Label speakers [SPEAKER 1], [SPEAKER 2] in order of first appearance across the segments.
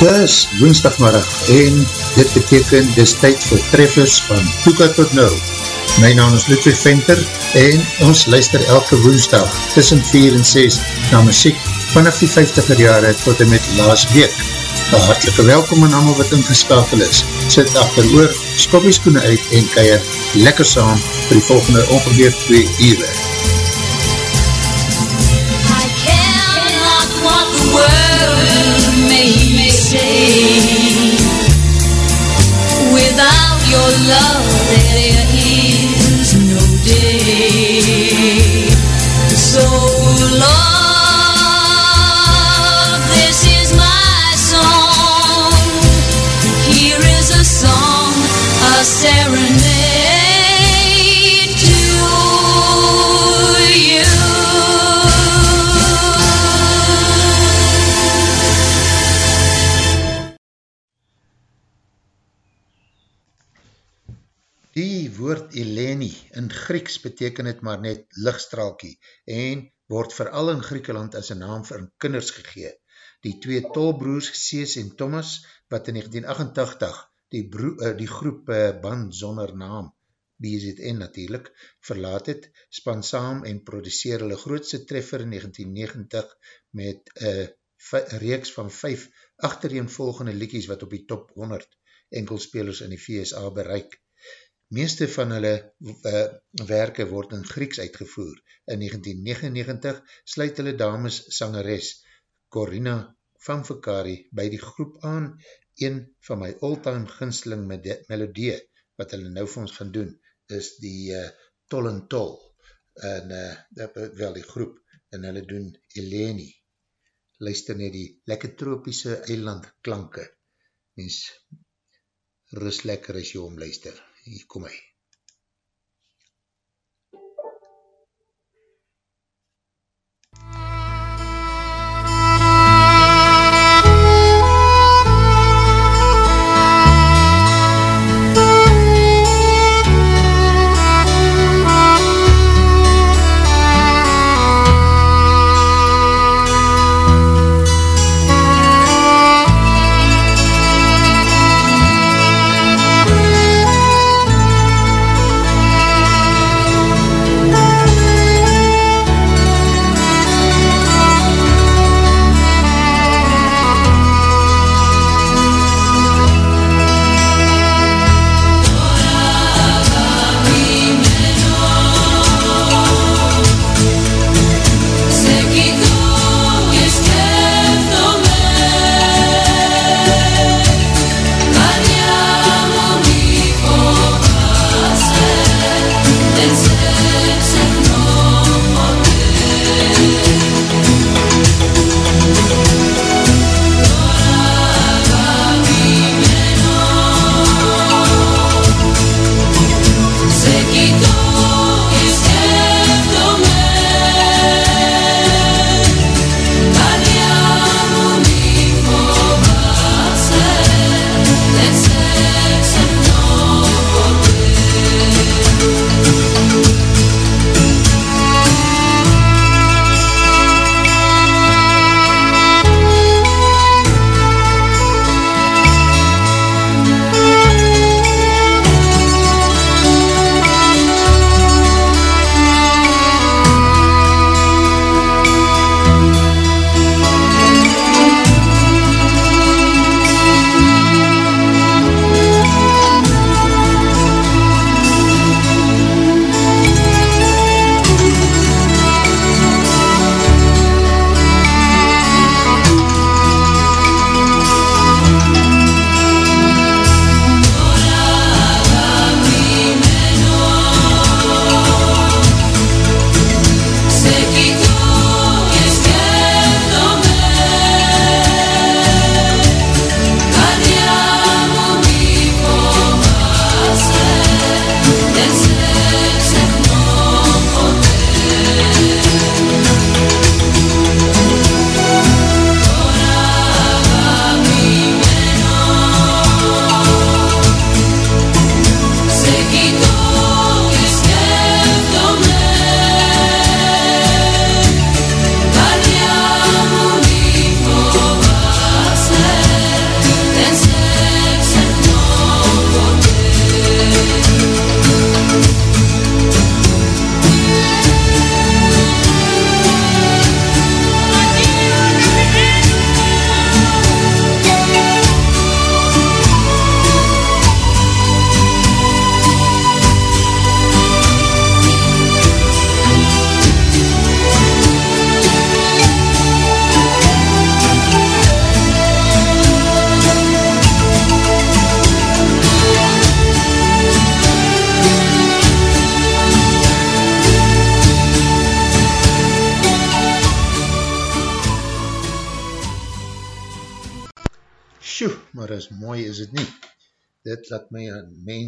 [SPEAKER 1] Dis woensdagmiddag en dit beteken dis tyd vir treffers van Toeka tot Nou. My naam is Ludwig Venter en ons luister elke woensdag tussen 4 en 6 na muziek vanaf die 50er jare tot en met laas week. Een hartelike welkom aan allemaal wat ingeskakel is. Sit achter oor, skop die skoene uit en keier lekker saam vir die volgende ongeveer 2 uur. love. Woord Eleni in Grieks beteken het maar net lichtstraalkie en word vooral in Griekeland as een naam vir kinders gegee. Die twee tolbroers Sees en Thomas wat in 1988 die, broe, uh, die groep uh, band zonder naam BZN natuurlijk verlaat het, span saam en produceer hulle grootste treffer in 1990 met een uh, reeks van vijf achtereenvolgende liekies wat op die top 100 enkelspelers in die VSA bereik. Meeste van hulle uh, werke word in Grieks uitgevoer. In 1999 sluit hulle dames sangeres Corina van Vakari by die groep aan, een van my all-time ginsteling melodie, wat hulle nou vir ons gaan doen, is die uh, Tol en Tol, en uh, wel die groep, en hulle doen Eleni. Luister net die lekker tropiese eiland klanke. Mens, rust lekker as jy omluister. Luister hier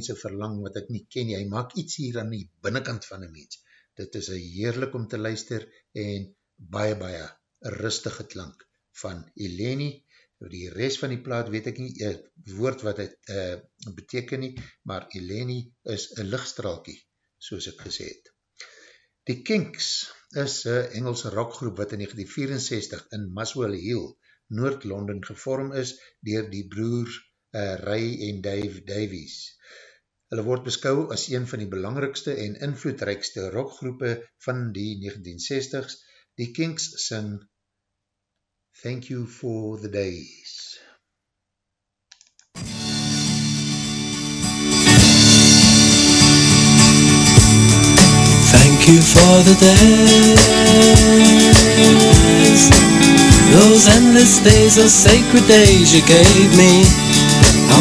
[SPEAKER 1] mense verlang wat ek nie ken. Hy maak iets hier aan die binnenkant van een mens. Dit is heerlik om te luister en baie, baie rustige klank van Eleni. Die rest van die plaat weet ek nie, een woord wat het uh, beteken nie, maar Eleni is een lichtstraalkie, soos ek gesê het. Die Kinks is een Engelse rockgroep wat in 1964 in Muswell Hill, Noord-London gevorm is dier die broers uh, Ray en Dave Davies. Hulle word beskou as een van die belangrikste en invloedrijkste rockgroepe van die 1960s. Die Kinks sing Thank you for the days.
[SPEAKER 2] Thank you for the days Those endless days, those sacred days you gave me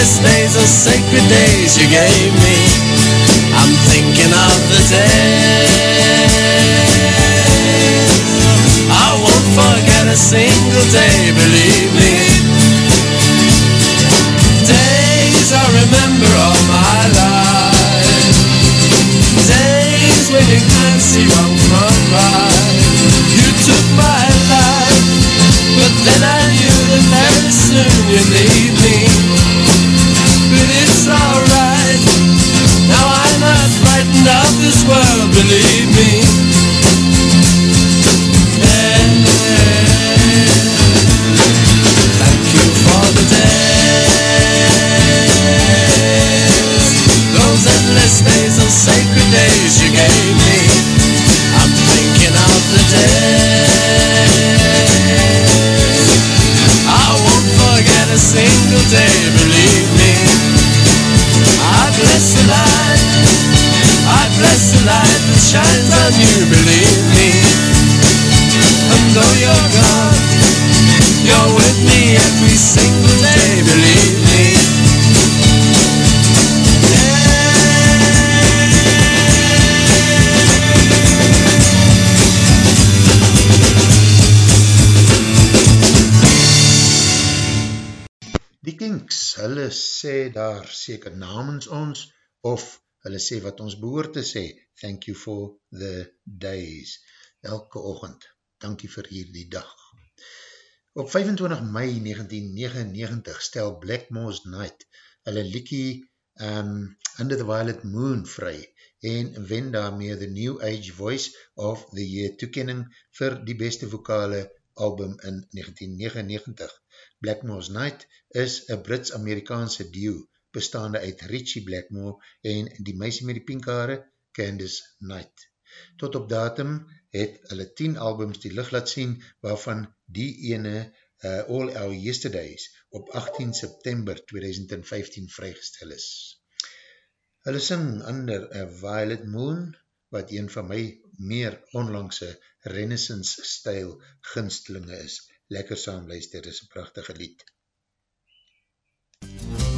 [SPEAKER 2] endless days, those sacred days you gave me. I'm thinking of the days I won't forget a single day, believe me. Days I remember all my life. Days when you can't see wrong from right. You took my life But then I knew that very soon you'd leave me this world, believe
[SPEAKER 1] daar seker namens ons, of hulle sê wat ons behoor te sê, thank you for the days, elke ochend, dankie vir hierdie dag. Op 25 mei 1999 stel Blackmore's Night hulle liekie um, Under the Violet Moon vry en wen daarmee The New Age Voice of the Year toekenning vir die beste vokale album in 1999. Blackmore's Night is een Brits-Amerikaanse duo bestaande uit Richie Blackmore en die meisie met die pinkhaare, Candice Knight. Tot op datum het hulle 10 albums die licht laat sien waarvan die ene uh, All Our Yesterdays op 18 September 2015 vrygestel is. Hulle sing under a Violet Moon wat een van my meer onlangse renaissance style gunstelinge is. Lekker saam luister, dit is een prachtige lied.
[SPEAKER 3] Dancing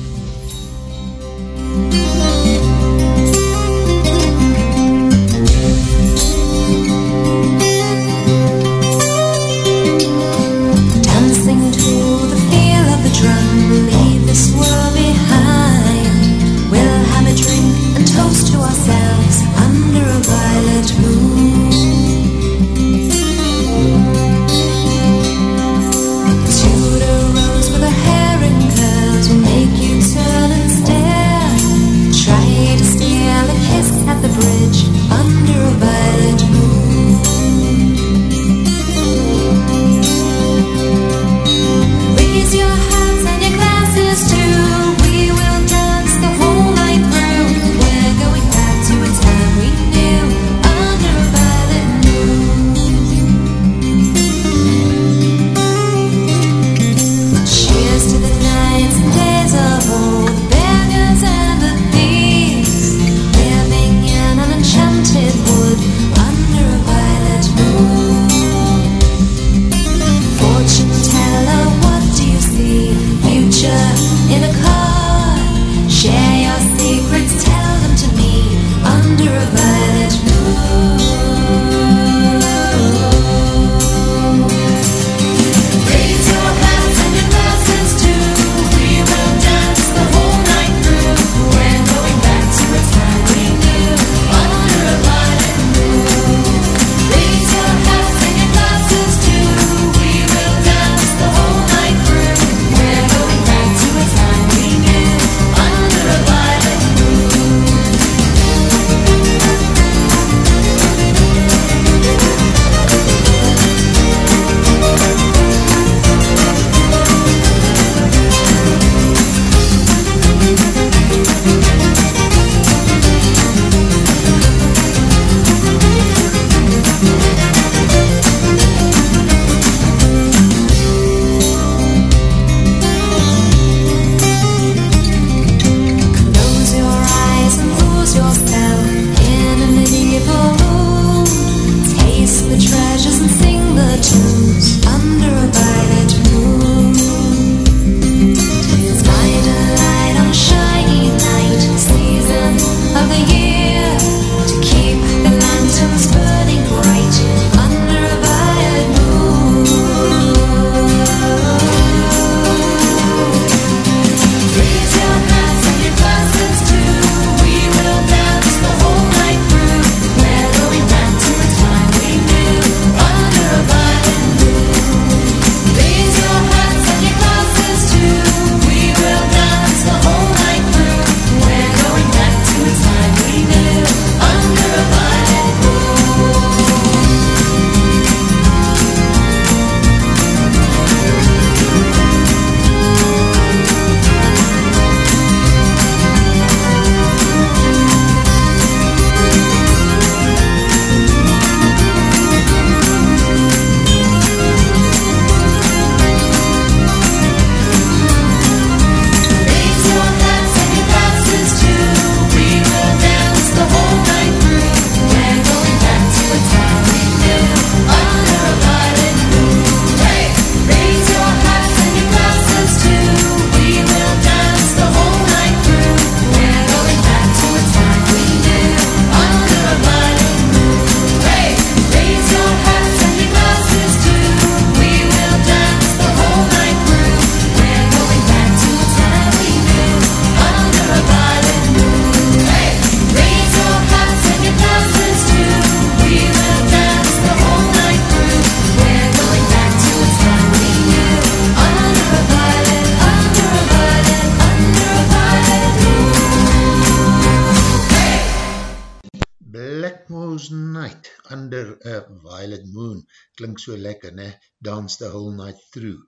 [SPEAKER 1] so lekker, ne, dance the whole night through.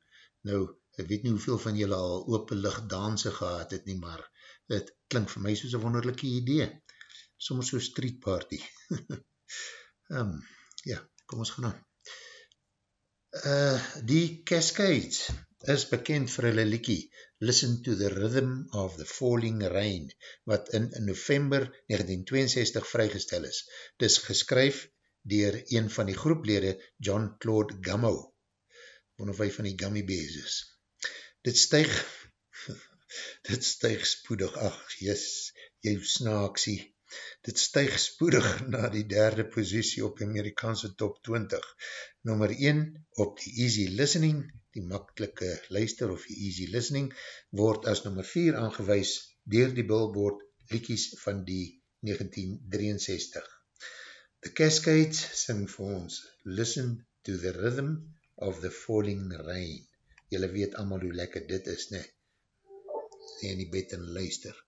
[SPEAKER 1] Nou, ek weet nie hoeveel van julle al openlicht danse gehad het nie, maar het klink vir my soos een wonderlijke idee. Soms so street party. um, ja, kom ons gaan aan. Uh, die Cascades is bekend vir hulle liekie Listen to the Rhythm of the Falling Rain, wat in, in november 1962 vrygestel is. Dit is geskryf dier een van die groeplede, John Claude Gummo, one of hy van die Gummy Bears is. Dit stuig, dit stuig spoedig, ach, yes, jy snaaksie, dit stuig spoedig na die derde posiesie op die Amerikaanse top 20. Nummer 1 op die Easy Listening, die makkelike luister of die Easy Listening, word as nummer 4 aangewees dier die billboard liekies van die 1963. The Cascades sing vir ons Listen to the Rhythm of the Falling Rain. Julle weet allemaal hoe lekker dit is, ne? Sê in die bed en luister.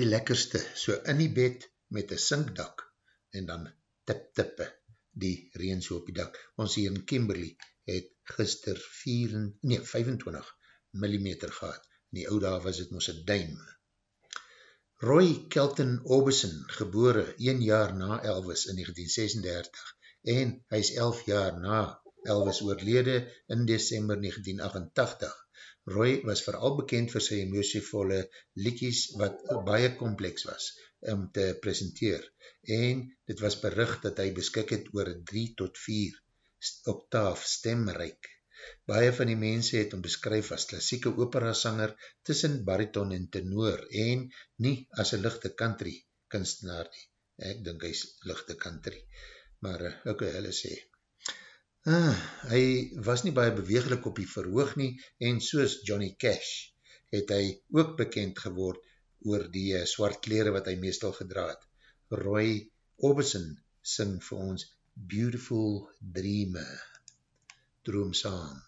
[SPEAKER 1] Die lekkerste, so in die bed met een sinkdak en dan tip tippe die reen so op die dak. Ons hier in Kimberley het gister 4, nee, 25 mm gehad. In die oude was het ons een duim. Roy Kelton Obeson, gebore 1 jaar na Elvis in 1936 en hy is 11 jaar na Elvis oorlede in December 1988. Roy was vooral bekend vir sy emosievolle liekies wat baie kompleks was om te presenteer en dit was bericht dat hy beskik het oor 3 tot 4 octaaf stemreik. Baie van die mense het om beskryf as klassieke operasanger tussen bariton en tenor en nie as een lichte country kunstenaar nie. Ek dink hy is lichte country. Maar eh, ok, hulle sê, Ah, hy was nie baie beweeglik op die verhoog nie en soos Johnny Cash het hy ook bekend geword oor die uh, swart kleren wat hy meestal gedraad. Roy Obeson sing vir ons Beautiful Dreamer. Droom saam.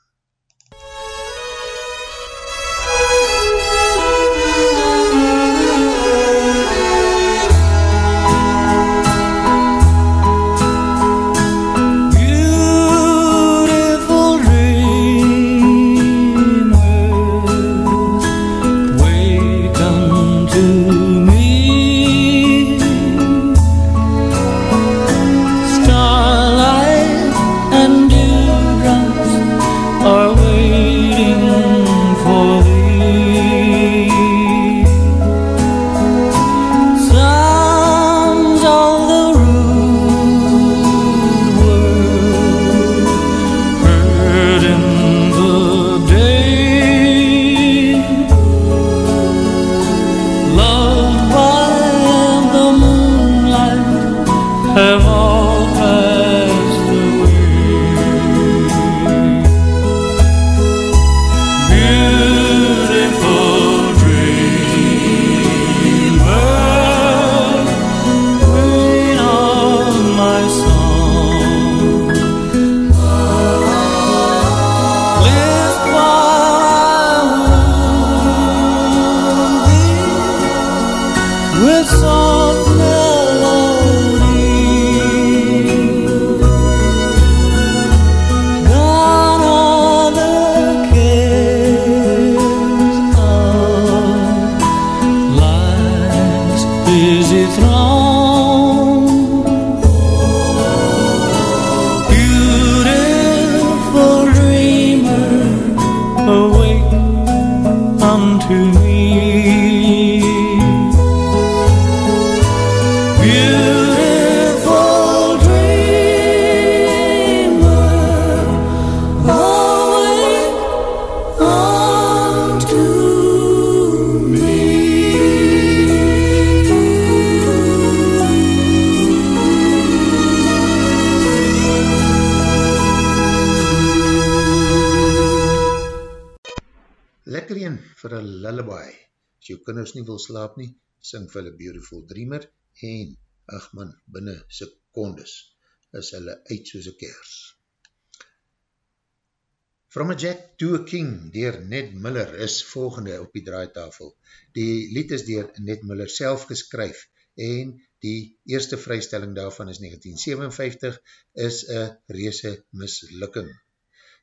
[SPEAKER 1] Slaap nie, sing vir hulle Beautiful Dreamer en, ach man, binnen secondes is hulle uit soos een kers. From a Jack to a King dier Ned Miller is volgende op die draaitafel. Die lied is dier Ned Miller self geskryf en die eerste vrystelling daarvan is 1957, is een reese mislukking.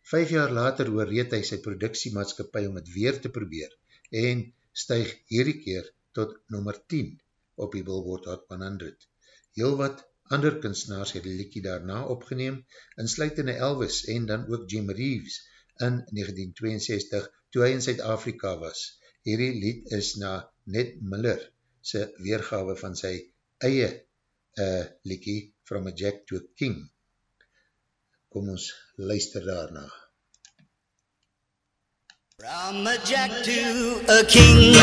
[SPEAKER 1] Vijf jaar later oorreed hy sy productiemaatskapie om het weer te probeer en stuig hierdie keer tot nummer 10 op die Billboard Hot 100. Heel wat ander kunstenaars het die liekie daarna opgeneem, insluitende Elvis en dan ook Jim Reeves in 1962 toe hy in Zuid-Afrika was. Hierdie lied is na Ned Miller sy weergawe van sy eie uh, liekie From a Jack to a King. Kom ons luister daarna.
[SPEAKER 4] From a jack to a king.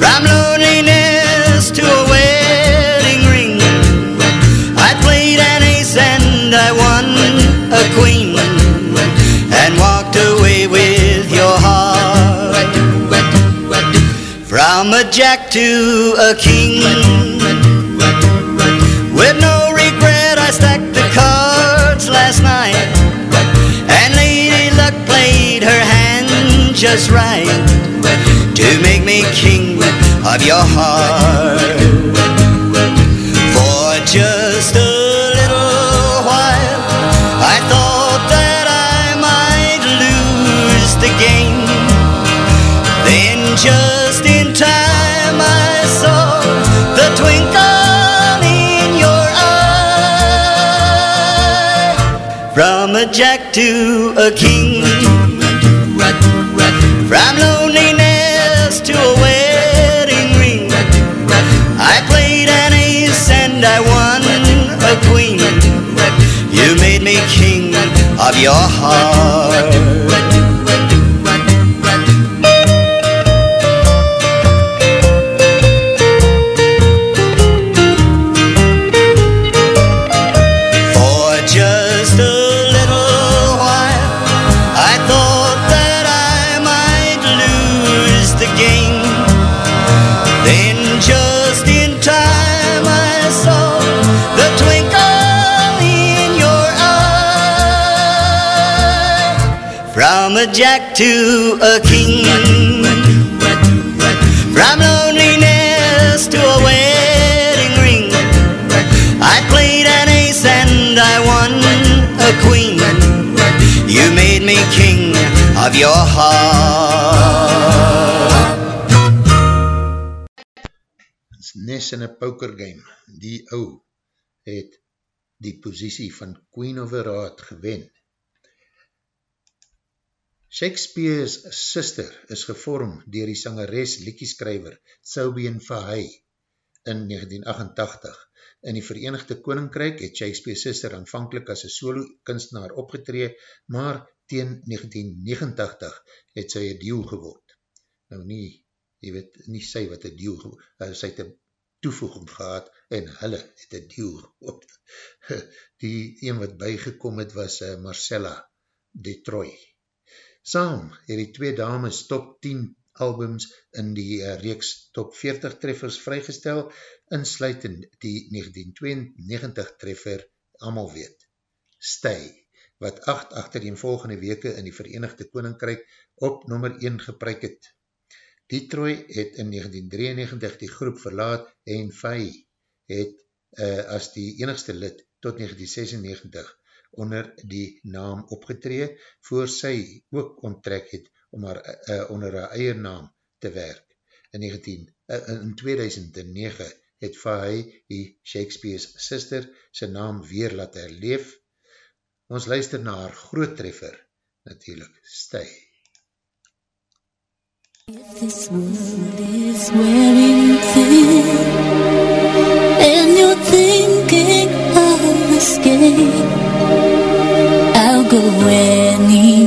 [SPEAKER 4] From loneliness to a wedding ring. I played an ace and I won a queen. And walked away with your heart. From a jack to a king just right to make me king of your heart. For just a little while, I thought that I might lose the game. Then just in time, I saw the twinkle in your eye. From a jack to a king. From loneliness to a wedding ring. I played an ace and I won a queen. You made me king of your heart. A jack to a king. From loneliness to a wedding ring. I played an ace and I won a queen. You made me king of your heart.
[SPEAKER 1] is nes in een poker game, die ou het die positie van Queen of the Raad gewen. Shakespeare's sister is gevorm dier die sangeres liekieskrijver Saubian Fahey in 1988. In die Verenigde Koninkryk het Shakespeare's sister aanvankelijk as een solo kunstenaar opgetree, maar teen 1989 het sy een deal geword. Nou nie, jy weet, nie sy wat een deal geword, uh, sy het een toevoeging gehad en hulle het een deal geword. Die een wat bygekom het was uh, Marcella Detroit. Saam het die twee dames top 10 albums in die uh, reeks top 40 treffers vrygestel, insluitend die 1992 treffer, amal weet, Stay, wat 8 achtereenvolgende weke in die Verenigde Koninkryk op nummer 1 gepryk het. Detroit het in 1993 die groep verlaat en Faye het uh, as die enigste lid tot 1996 onder die naam opgetree, voor sy ook onttrek het om haar, uh, onder haar eie naam te werk. In, 19, uh, in 2009 het Faye die Shakespeare's sister sy naam weer laat herleef. Ons luister na haar groot treffer, natuurlijk, Stay.
[SPEAKER 5] If this world is wearing thin and you're thinking of escape, I'll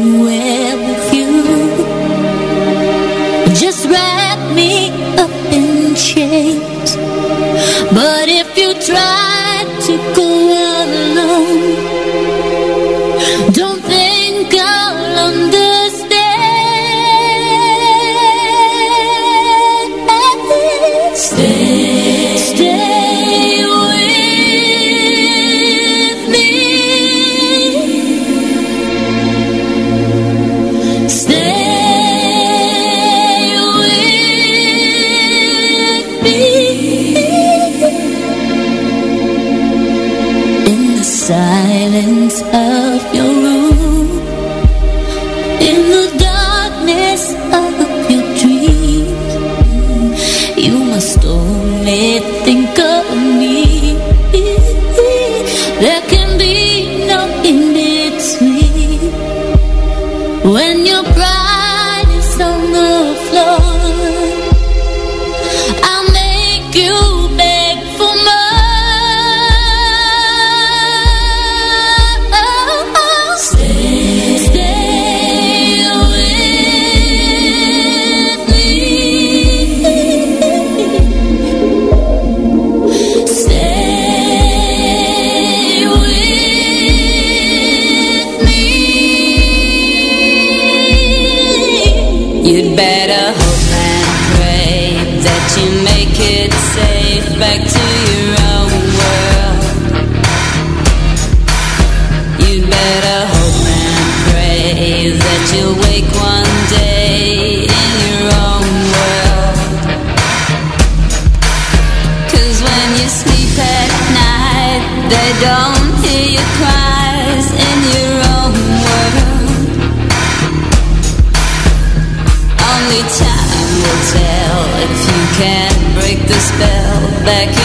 [SPEAKER 5] back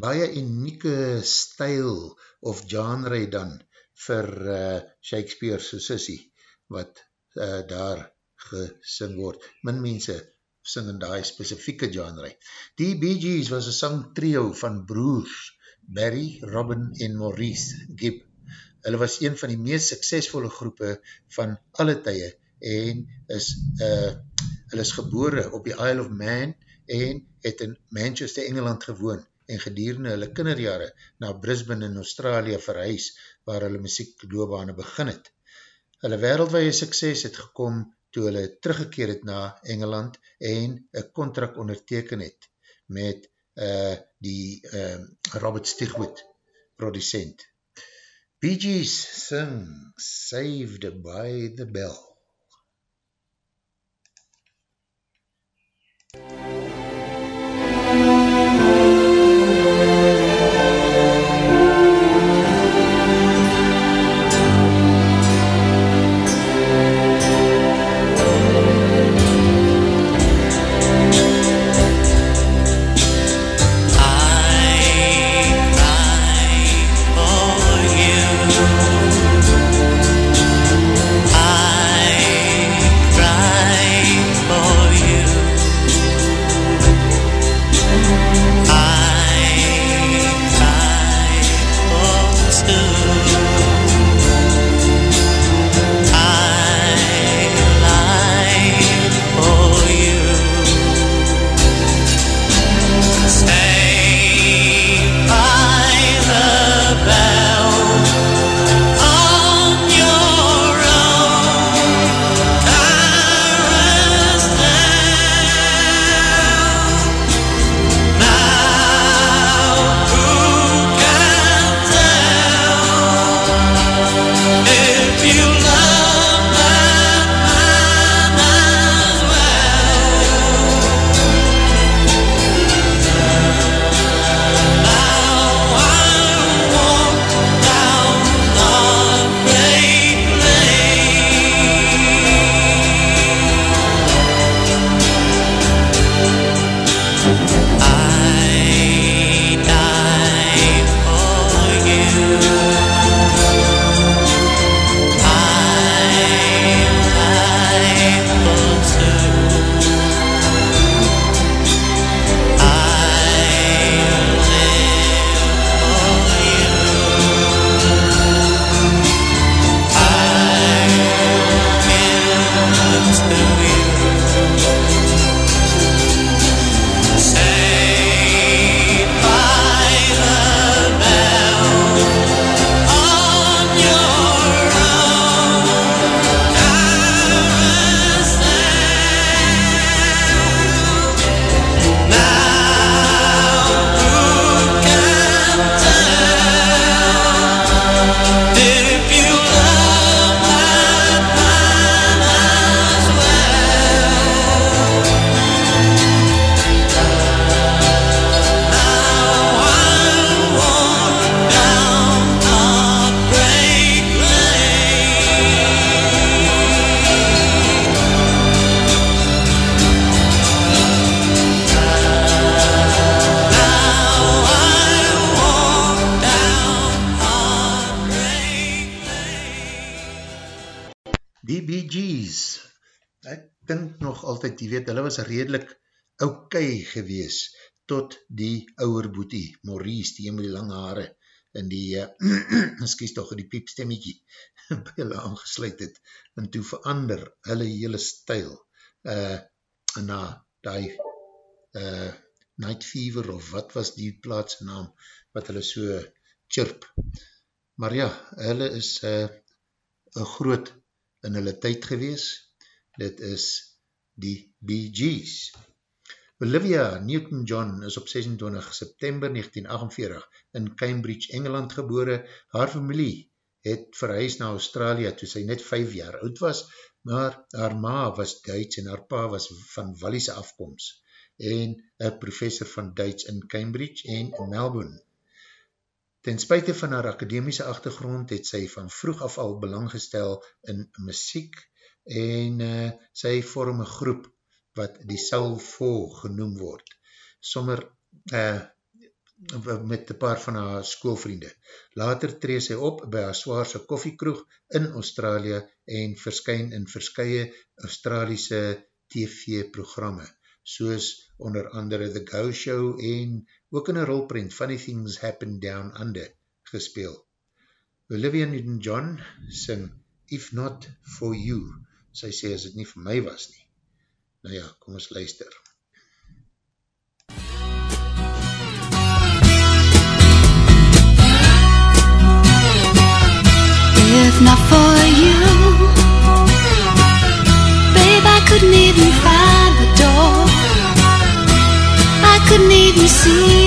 [SPEAKER 1] baie unieke stijl of genre dan vir uh, Shakespeare's sissie wat uh, daar gesing word. Min mense sing in die specifieke genre. Die Bee Gees was een sang trio van broers Barry, Robin en Maurice Gibb. Hulle was een van die meest suksesvolle groepe van alle tye en is, uh, hulle is gebore op die Isle of Man en het in Manchester, Engeland gewoon en gedurende hulle kinderjare na Brisbane in Australië verhuis waar hulle muziekloobane begin het. Hulle wereldwaie sukses het gekom toe hulle teruggekeer het na Engeland en een contract onderteken het met uh, die uh, Robert Stigwood producent. Bee Gees sing Saved by the Bell.
[SPEAKER 2] I
[SPEAKER 1] jy weet, hulle was redelijk ok gewees, tot die ouwer boetie, Maurice, die met die lange haare, en die, uh, skies toch, die piepstemmekie, by hulle aangesluit het, en toe verander hulle hele stijl, uh, na die uh, Night Fever, of wat was die plaatsnaam, wat hulle so chirp. Maar ja, hulle is uh, een groot in hulle tyd gewees. Dit is die Bee Gees. Olivia Newton-John is op 26 September 1948 in Cambridge, Engeland gebore. Haar familie het verhuis na Australië toe sy net 5 jaar oud was, maar haar ma was Duits en haar pa was van Walliese afkomst en een professor van Duits in Cambridge en Melbourne. Ten spuite van haar akademiese achtergrond het sy van vroeg af al belang gestel in muziek en uh, sy vorm een groep wat die 4 genoem word. Sommer uh, met een paar van haar schoolvriende. Later tree sy op by haar zwaarse koffiekroeg in Australië en verskyn in verskye Australiese TV-programme soos onder andere The Go Show en ook in een rolprint Funny Things Happen Down Under gespeel. Olivia Newton-John sing If Not For You. Sy sê as het nie vir my was nie. Nou ja, kom ons luister.
[SPEAKER 3] If not for you Babe, I couldn't even find the door couldn't even see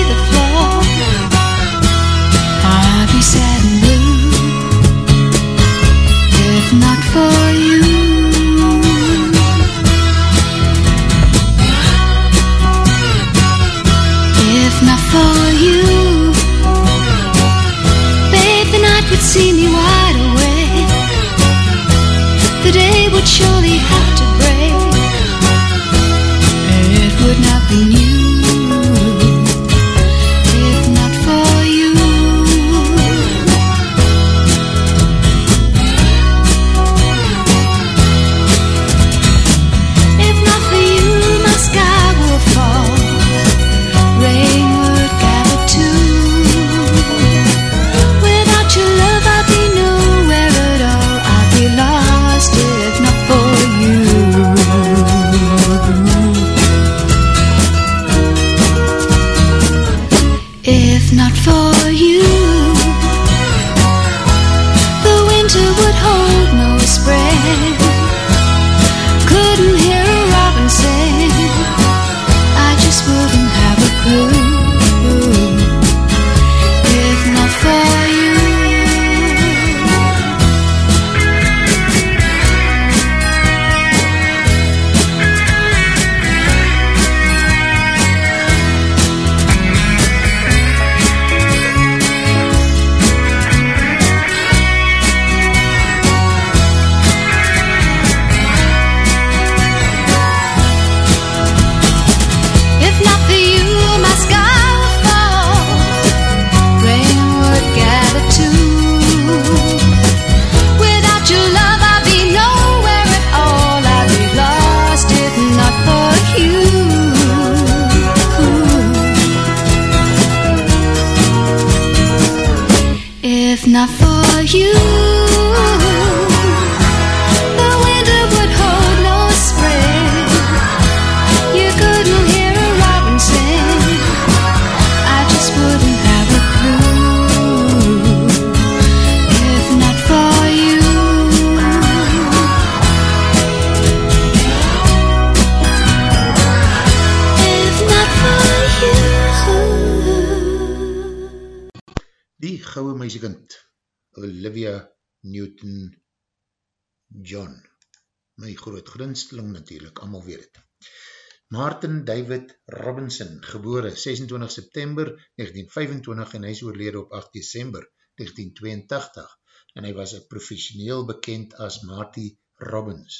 [SPEAKER 1] Martin David Robinson, gebore 26 september 1925 en hy is oorlede op 8 december 1982 en hy was professioneel bekend as Marty Robbins.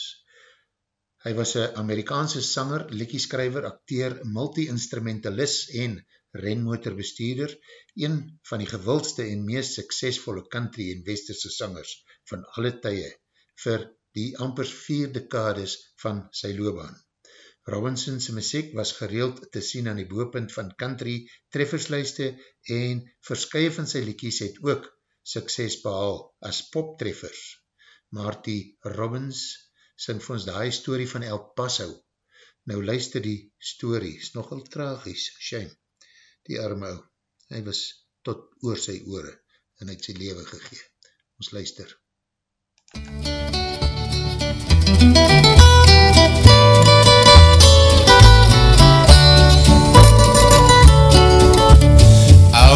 [SPEAKER 1] Hy was een Amerikaanse sanger, lekkieskrijver, acteer, multi-instrumentalist en renmotorbestuurder, een van die gewildste en meest suksesvolle country en westerse sangers van alle tye vir die amper vier dekades van sy loopbaan. Robinson's muziek was gereeld te sien aan die boopunt van country treffersluiste en verskye van sy liekies het ook sukses behaal as poptreffers. Marty Robbins sing vir ons die story van El Paso. Nou luister die story, is nogal tragies, shame, die arme ou. Hy was tot oor sy oore en het sy leven gegeen. Ons luister.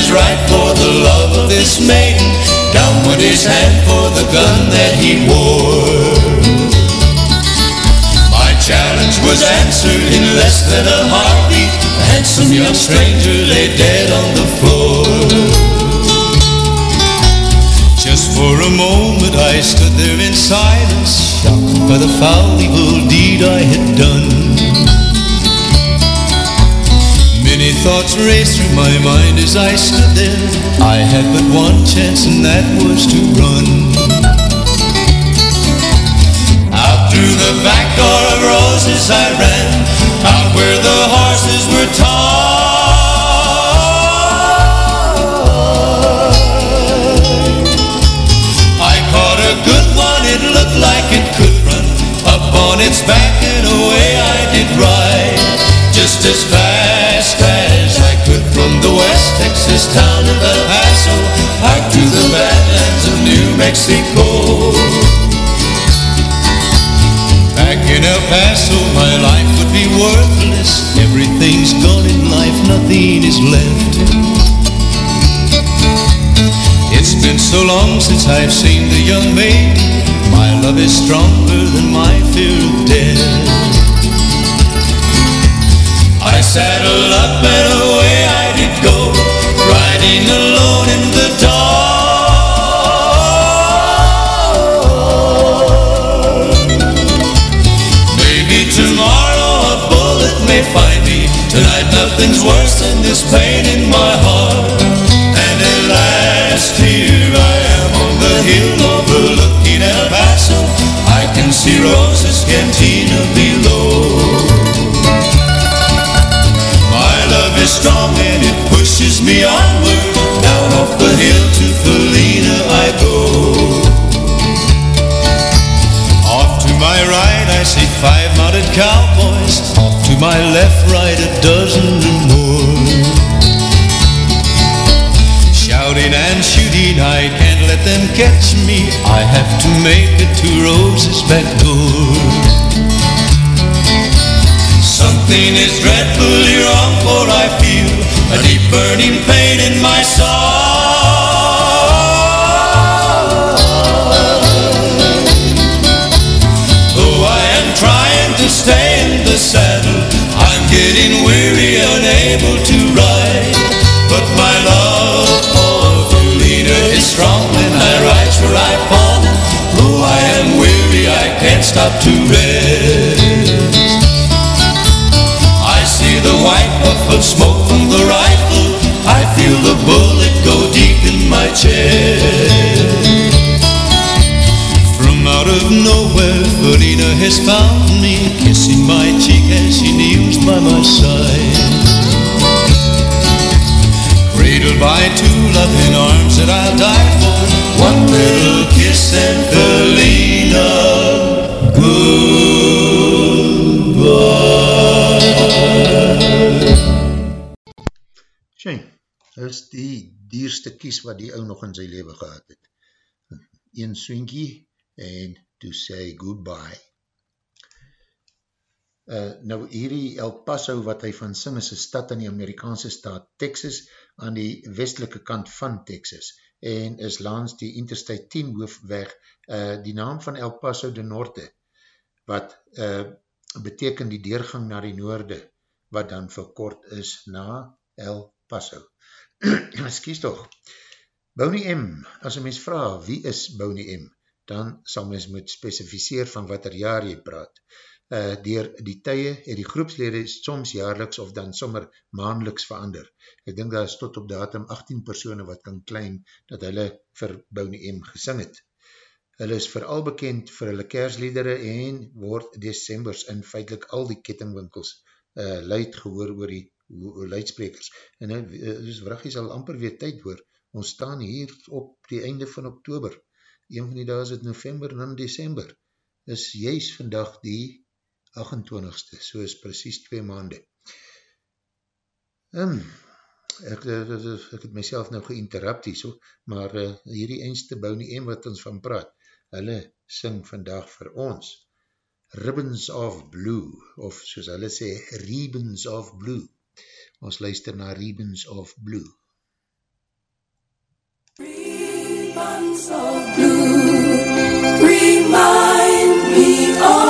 [SPEAKER 6] his right for the love of this maiden. Down went his hand for the gun that he wore. My challenge was answered in less than a heartbeat. A handsome young stranger lay dead on the floor. Just for a moment I stood there in silence, shocked by the foul evil deed I had done. Many thoughts raced through my mind as I stood there. I had but one chance, and that was to run. Out through the back door of roses I ran, out where the horses were tied. Mexico. Back in El Paso my life would be worthless everything's gone in life nothing is left It's been so long since I've seen the young maid my love is stronger than my fear of death. I saddled up and away Tonight nothing's worse than this pain in my heart. My left, right a dozen or more shouting and shooting, I can't let them catch me. I have to make it to Rose's back door. Something is dreadfully wrong, for I feel a deep burning pain in my soul. Unable to ride. But my love for Lina is strong when I rise where I've fallen. Though I am weary, I can't stop to rest. I see the white puff of smoke from the rifle. I feel the bullet go deep in my chest. From out of nowhere, Felina has found me, kissing my cheek as she kneels by my side by two loving arms that I'll die for. One little kiss and Felina,
[SPEAKER 1] goodbye. Shane, is die dierste kies wat die ou nog in sy leven gehad het. Een swinkie en toe sê hy goodbye. Uh, nou hierdie El Paso wat hy van sing is een stad in die Amerikaanse staat Texas aan die westelike kant van Texas en is langs die Interstate 10 hoofweg uh, die naam van El Paso de Norte wat uh, beteken die deurgang na die noorde wat dan verkort is na El Paso. Excuse toch. Boney M, as een mens vraag wie is Boney M, dan sal mens moet specificeer van wat er jaar jy praat. Uh, dier die tye het die groepslede soms jaarliks of dan sommer maandeliks verander. Ek dink daar is tot op datum 18 persoene wat kan klein dat hulle vir Boney M gesing het. Hulle is vooral bekend vir hulle kersliedere en word decembers in feitlik al die kettingwinkels uh, luid gehoor oor die luidsprekers. En uh, dus wraggie sal amper weer tyd hoor. Ons staan hier op die einde van oktober. Een van die dagen is het november en dan december. Is juist vandag die 28ste, so is precies twee maande. Um, ek, ek, het myself nou geïnterrupt hier so, maar uh, hierdie eindste bou nie een wat ons van praat hulle sing vandag vir ons Ribbons of Blue, of soos hulle sê, Ribbons of Blue. Ons luister na Ribbons of Blue.
[SPEAKER 7] Ribbons of Blue Remind me of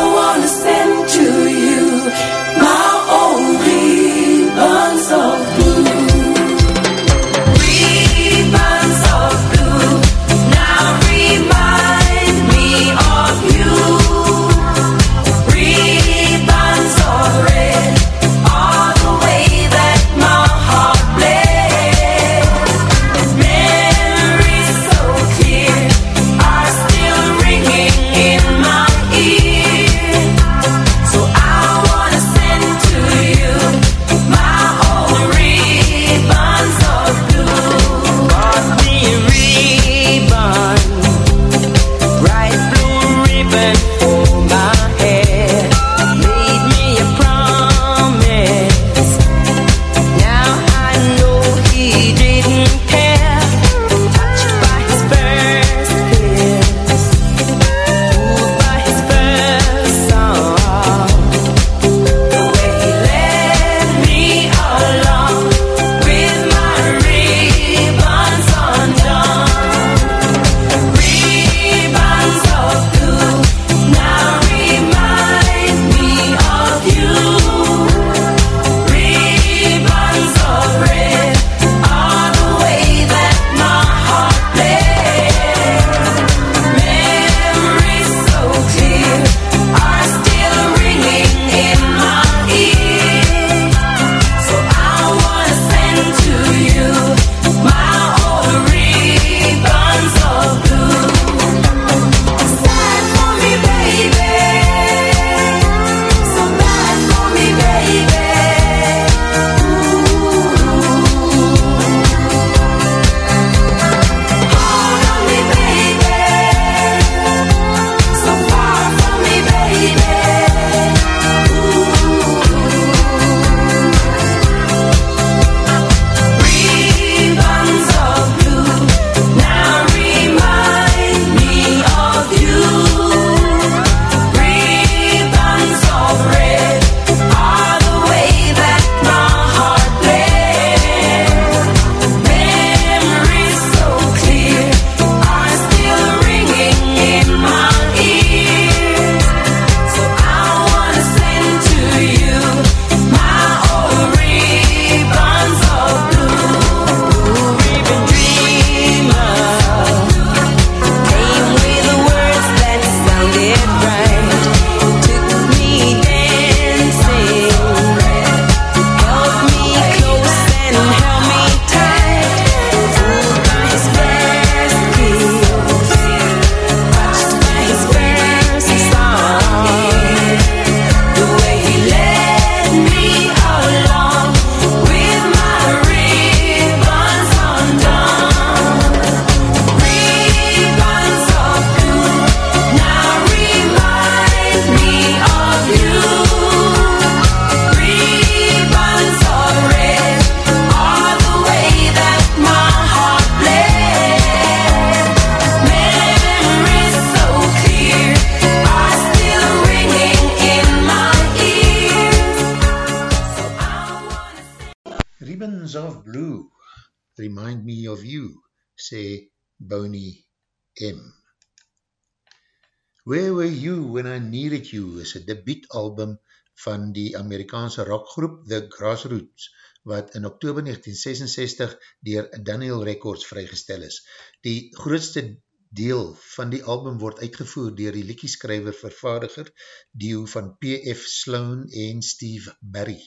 [SPEAKER 1] is een debietalbum van die Amerikaanse rockgroep The Grassroots, wat in oktober 1966 dier Daniel Records vrygestel is. Die grootste deel van die album word uitgevoer dier die liekieskrijver vervaardiger, deel van P.F. Sloan en Steve Barry.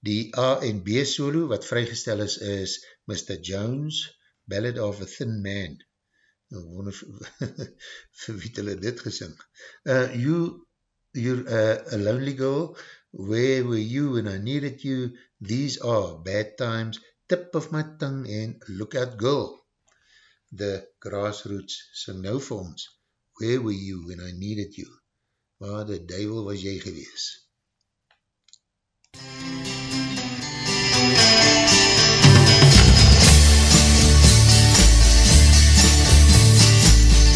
[SPEAKER 1] Die A en B solo wat vrygestel is, is Mr. Jones, Ballad of a Thin Man. Nou, wonder vir wie hulle dit gesing. Uh, you, you're uh, a lonely girl, where were you when I needed you, these are bad times, tip of my tongue and look out girl. The grassroots sing nou vir ons, where were you when I needed you, waar die duivel was jy gewees.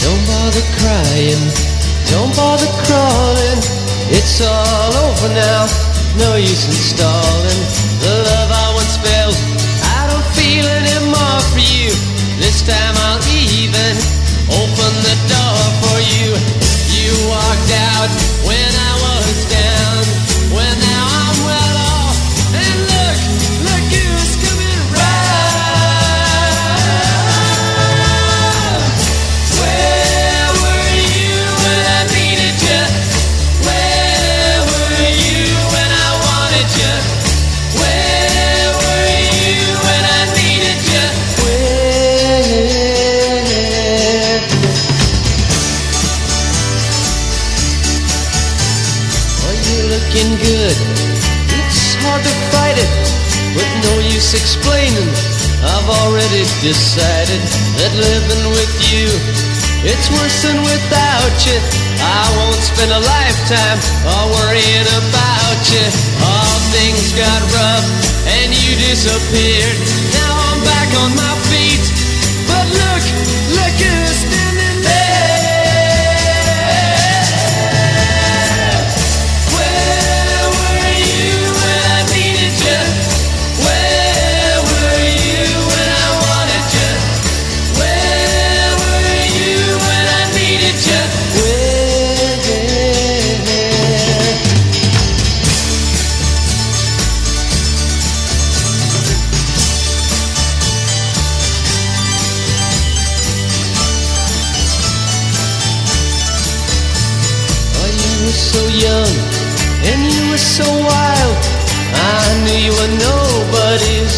[SPEAKER 2] Don't bother crying, don't bother crawling. It's all over now, no use in stalling. The love I once felt, I don't feel anymore for you. This time I'll even open the door for you. You walked out when I was explaining. I've already decided that living with you, it's worse than without you. I won't spend a lifetime all worrying about you. All things got rough and you disappeared. Now I'm back on my feet, but look,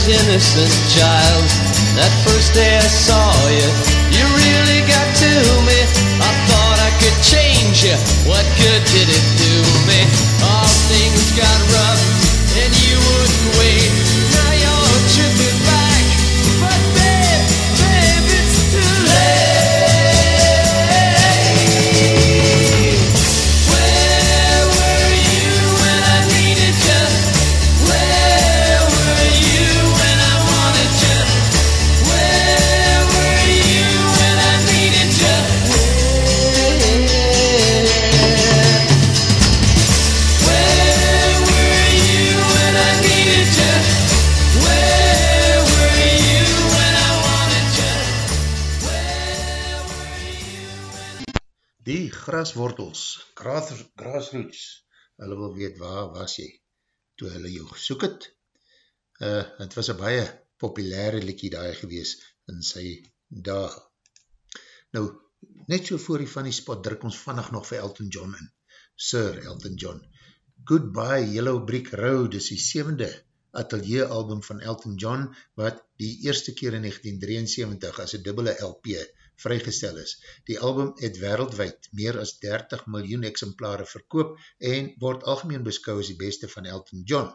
[SPEAKER 2] innocent child. That first day I saw you, you really got to me. I thought I could change you. What good did it do
[SPEAKER 1] Graswortels, gras, grassroots, hulle wil weet waar was jy, toe hulle jou gesoek het. Uh, het was een baie populaire liekie daar gewees in sy daar. Nou, net so voor die van die spot, druk ons vannig nog vir Elton John in. Sir Elton John. Goodbye Yellow Brick Road is die sevende atelier album van Elton John, wat die eerste keer in 1973 as een dubbele LP vrygestel is. Die album het wereldwijd meer as 30 miljoen exemplare verkoop en word algemeen beskou as die beste van Elton John.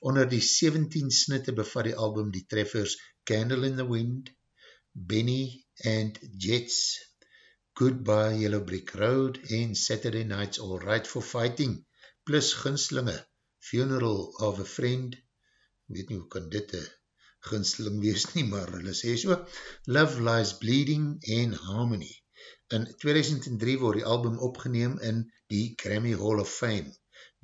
[SPEAKER 1] Onder die 17 snitte bevat die album die treffers Candle in the Wind, Benny and Jets, Goodbye Yellow Brick Road en Saturday Nights All Right for Fighting, plus ginslinge, Funeral of a Friend, weet nie hoe kan dit een ginsling wees nie, maar hulle sê so, Love Lies Bleeding en Harmony. In 2003 word die album opgeneem in die Grammy Hall of Fame.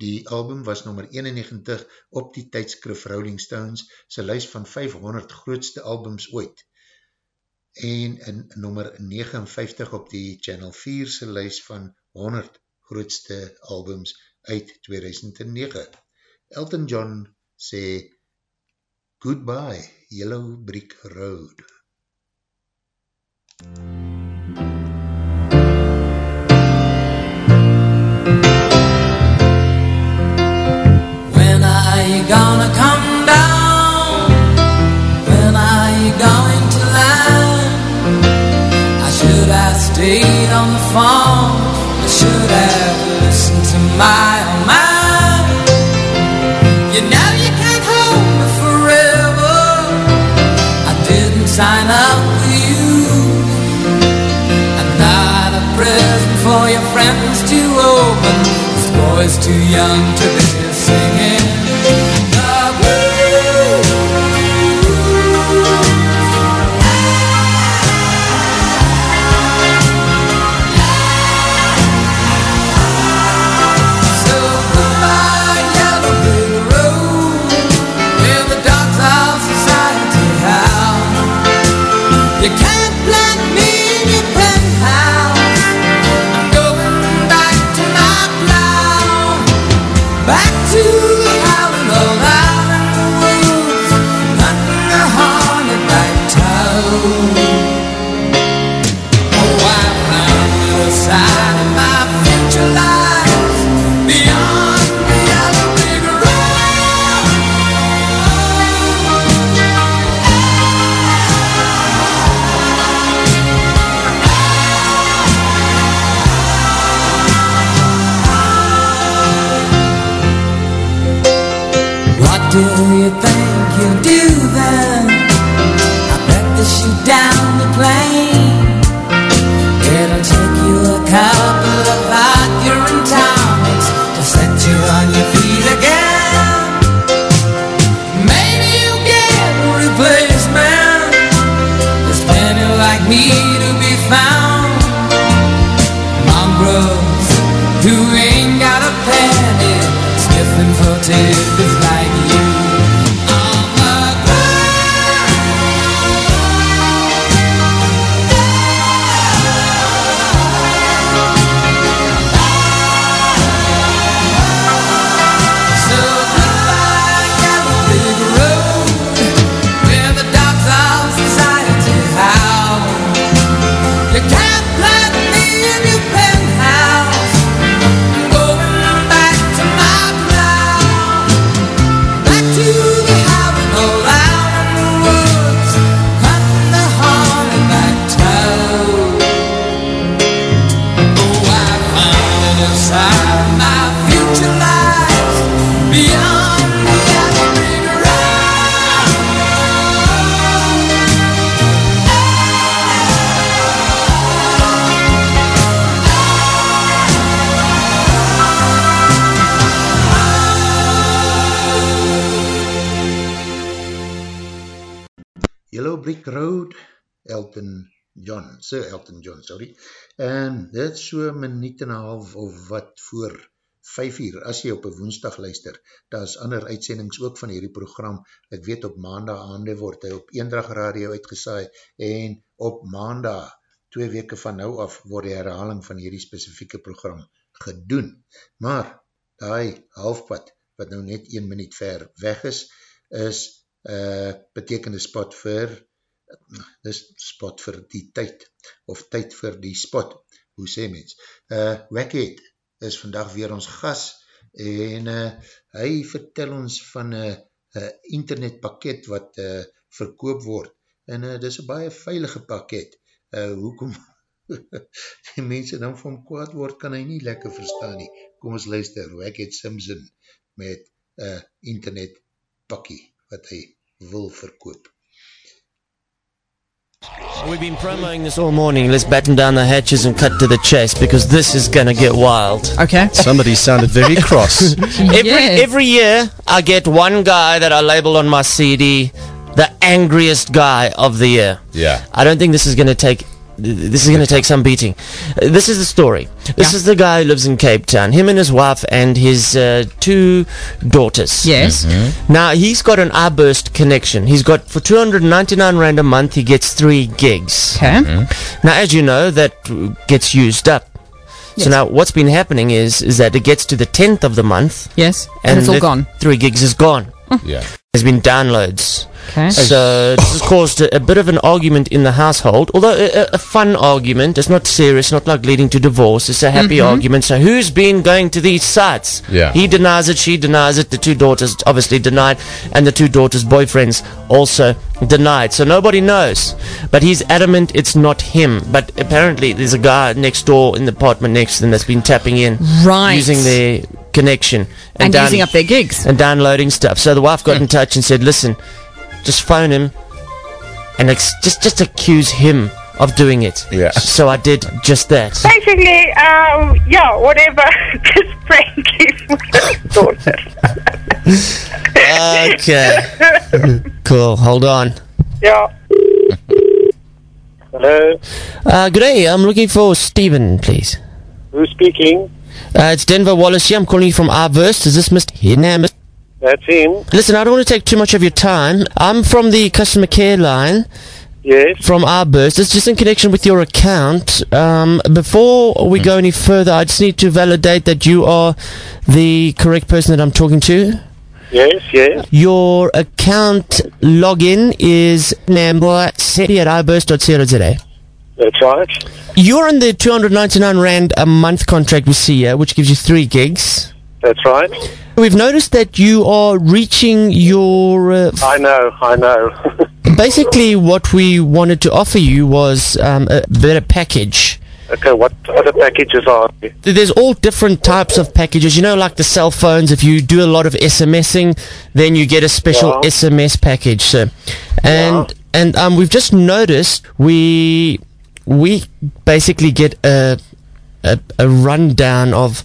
[SPEAKER 1] Die album was nummer 91 op die tijdskrif Rolling Stones, sy lijst van 500 grootste albums ooit. En in nummer 59 op die Channel 4 sy lijst van 100 grootste albums uit 2009. Elton John sê Goodbye, Yellow Brick Road.
[SPEAKER 8] When are you gonna come down? When are you going to land? I should have stayed on the phone. I should have listened to my for your friends to open. This boy's too young to be
[SPEAKER 1] Sir Elton John, sorry. En dit is so minuut en half of wat voor 5 uur, as jy op een woensdag luister, daar is ander uitsendings ook van hierdie program, ek weet op maandag aande word hy op Eendrag Radio uitgesaai, en op maandag, twee weke van nou af, word die herhaling van hierdie specifieke program gedoen. Maar, die halfpad, wat nou net 1 minuut ver weg is, is uh, betekende spot vir dis spot vir die tyd, of tyd vir die spot, hoe sê mens. Uh, Wackhead is vandag weer ons gas, en uh, hy vertel ons van een uh, internetpakket wat uh, verkoop word, en uh, dis een baie veilige pakket. Uh, hoekom die mense dan van kwaad word, kan hy nie lekker verstaan nie. Kom ons luister, Wackhead Simpson met uh, internetpakkie wat hy wil verkoop.
[SPEAKER 9] We've been promoting this all morning. Let's batten down the hatches and cut to the chase because this is going to get wild.
[SPEAKER 10] Okay.
[SPEAKER 11] Somebody sounded very cross.
[SPEAKER 9] Every,
[SPEAKER 10] Yes.
[SPEAKER 9] every year, I get one guy that I label on my CD the angriest guy of the year.
[SPEAKER 11] yeah.
[SPEAKER 9] I don't think this is going to take this is going to take some beating. Uh, this is the story. This
[SPEAKER 10] Yeah.
[SPEAKER 9] is the guy who lives in Cape Town. Him and his wife and his uh, two daughters.
[SPEAKER 10] Yes.
[SPEAKER 9] Now he's got an iBurst connection. He's got for 299 rand a month. He gets three gigs.
[SPEAKER 10] Okay.
[SPEAKER 9] Now, as you know, that gets used up. So
[SPEAKER 10] Yes.
[SPEAKER 9] now, what's been happening is is that it gets to the 10th of the month,
[SPEAKER 10] Yes. And, it's all gone.
[SPEAKER 9] Three gigs is gone.
[SPEAKER 11] Yeah.
[SPEAKER 9] There's been downloads.
[SPEAKER 10] Okay.
[SPEAKER 9] So this has caused a, a bit of an argument in the household, although a, a, a fun argument. It's not serious, not like leading to divorce. It's a happy mm-hmm. argument. So who's been going to these sites?
[SPEAKER 11] Yeah.
[SPEAKER 9] He denies it, she denies it. The two daughters obviously denied, and the two daughters' boyfriends also denied. So nobody knows. But he's adamant it's not him. But apparently there's a guy next door in the apartment next to them that's been tapping in,
[SPEAKER 10] Right.
[SPEAKER 9] using their connection
[SPEAKER 10] And
[SPEAKER 9] down-
[SPEAKER 10] using up their gigs.
[SPEAKER 9] and downloading stuff. So the wife got in hmm. touch and said, "Listen, just phone him and ex- just just accuse him of doing it."
[SPEAKER 11] Yeah.
[SPEAKER 9] So I did just that.
[SPEAKER 12] Basically, um, yeah, whatever. Just prank his daughter.
[SPEAKER 9] Okay. cool. Hold on.
[SPEAKER 12] Yeah.
[SPEAKER 13] Hello,
[SPEAKER 9] Uh, good day. I'm looking for Stephen, please.
[SPEAKER 13] who's speaking?
[SPEAKER 9] Uh, it's Denver Wallace here. I'm calling you from Arverst. Is this Mr. Hinam?
[SPEAKER 13] That's him.
[SPEAKER 9] Listen, I don't want to take too much of your time. I'm from the customer care line.
[SPEAKER 13] Yes.
[SPEAKER 9] from our burst. It's just in connection with your account. Um, before we go any further, I just need to validate that you are the correct person that I'm talking to.
[SPEAKER 13] Yes, yes.
[SPEAKER 9] Your account login is number city at iburst.co.za.
[SPEAKER 13] That's right.
[SPEAKER 9] You're on the 299 Rand a month contract with SIA, which gives you three gigs.
[SPEAKER 13] That's right.
[SPEAKER 9] We've noticed that you are reaching your uh,
[SPEAKER 13] I know, I know.
[SPEAKER 9] basically what we wanted to offer you was um, a better package.
[SPEAKER 13] okay, what other packages are there?
[SPEAKER 9] There's all different types of packages. You know, like the cell phones. If you do a lot of SMSing, then you get a special
[SPEAKER 13] Yeah.
[SPEAKER 9] SMS package. So, and and um, we've just noticed we we basically get a, a a rundown of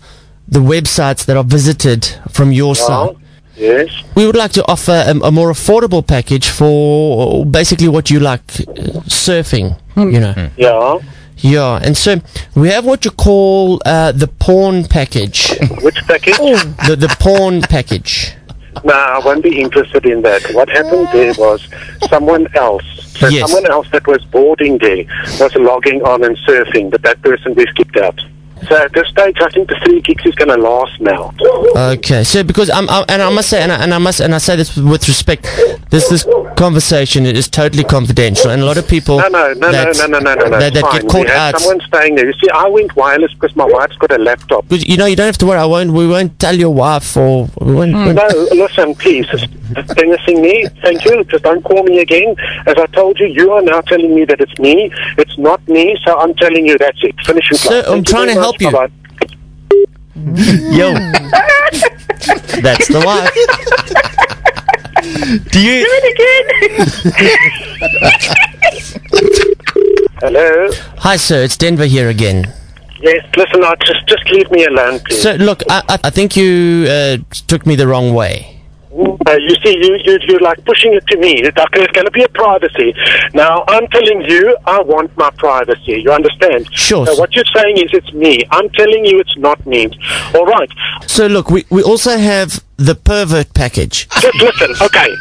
[SPEAKER 9] the websites that are visited from your side.
[SPEAKER 13] Yes.
[SPEAKER 9] We would like to offer a, a more affordable package for basically what you like, uh, surfing. You know.
[SPEAKER 13] Yeah.
[SPEAKER 9] Yeah, and so we have what you call uh, the porn package.
[SPEAKER 13] Which package?
[SPEAKER 9] the the porn package.
[SPEAKER 13] Nah, I won't be interested in that. What happened there was someone else. So
[SPEAKER 9] Yes.
[SPEAKER 13] someone else that was boarding there was logging on and surfing, but that person was kicked out. So at this stage, I think the three gigs is going to last now.
[SPEAKER 9] Okay, so because I'm, i and I must say, and I, and I must, and I say this with respect, this this conversation is totally confidential, and a lot of people
[SPEAKER 13] No, no, no,
[SPEAKER 9] that,
[SPEAKER 13] no, no, no, no, no, no.
[SPEAKER 9] that, that get caught out.
[SPEAKER 13] someone staying there. You see, I went wireless because my wife's got a laptop.
[SPEAKER 9] Because, you know, you don't have to worry. I won't. We won't tell your wife, or we won't. Hmm. won't-
[SPEAKER 13] No, listen, please. Finishing me. Thank you. Just don't call me again. As I told you, you are now telling me that it's me. It's not me, so I'm telling you that's it. Finish it.
[SPEAKER 9] I'm trying to help you.
[SPEAKER 13] Bye-bye.
[SPEAKER 9] Yo, that's the wife. Do you? Do it again.
[SPEAKER 13] Hello.
[SPEAKER 9] Hi, sir. It's Denver here again.
[SPEAKER 13] Yes. Listen, I just just leave me alone, please.
[SPEAKER 9] So, look, I, I, I think you uh, took me the wrong way.
[SPEAKER 13] Uh, you see, you, you, you're like pushing it to me. It's there's going to be a privacy. Now, I'm telling you, I want my privacy. You understand?
[SPEAKER 9] Sure,
[SPEAKER 13] So what you're saying is it's me. I'm telling you it's not me. All right.
[SPEAKER 9] So, look, we, we also have the pervert package.
[SPEAKER 13] Just listen, okay.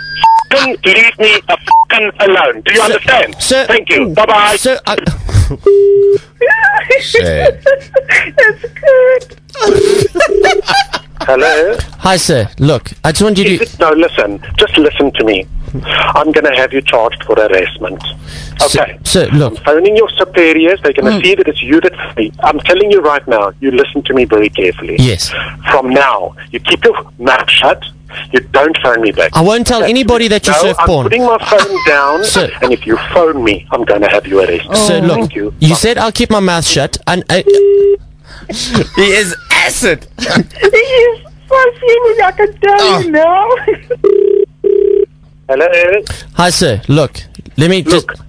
[SPEAKER 13] F***ing leave me a f***ing alone. Do you understand?
[SPEAKER 9] Sir,
[SPEAKER 13] Thank you. Bye bye.
[SPEAKER 9] So, I,
[SPEAKER 12] That's good.
[SPEAKER 13] Hello?
[SPEAKER 9] hi, sir. Look, I just want you
[SPEAKER 13] Is
[SPEAKER 9] to.
[SPEAKER 13] it, no, listen. Just listen to me. I'm going to have you charged for harassment. Okay.
[SPEAKER 9] So, look,
[SPEAKER 13] Phoning your superiors, they're going to
[SPEAKER 9] Mm.
[SPEAKER 13] see that it's you that. I'm telling you right now, you listen to me very carefully.
[SPEAKER 9] yes.
[SPEAKER 13] From now, you keep your mouth shut. You don't phone me back.
[SPEAKER 9] I won't tell anybody that you
[SPEAKER 13] no,
[SPEAKER 9] surf
[SPEAKER 13] I'm
[SPEAKER 9] porn.
[SPEAKER 13] putting my phone down,
[SPEAKER 9] Sir.
[SPEAKER 13] and if you phone me, I'm going to have you arrested.
[SPEAKER 9] So, look,
[SPEAKER 13] Thank you.
[SPEAKER 9] you said I'll keep my mouth shut, and I,
[SPEAKER 11] He is acid.
[SPEAKER 12] He is so feeling like a dummy now. Oh.
[SPEAKER 13] Hello? Eric.
[SPEAKER 9] Hi, sir. Look, let me
[SPEAKER 13] Look,
[SPEAKER 9] just.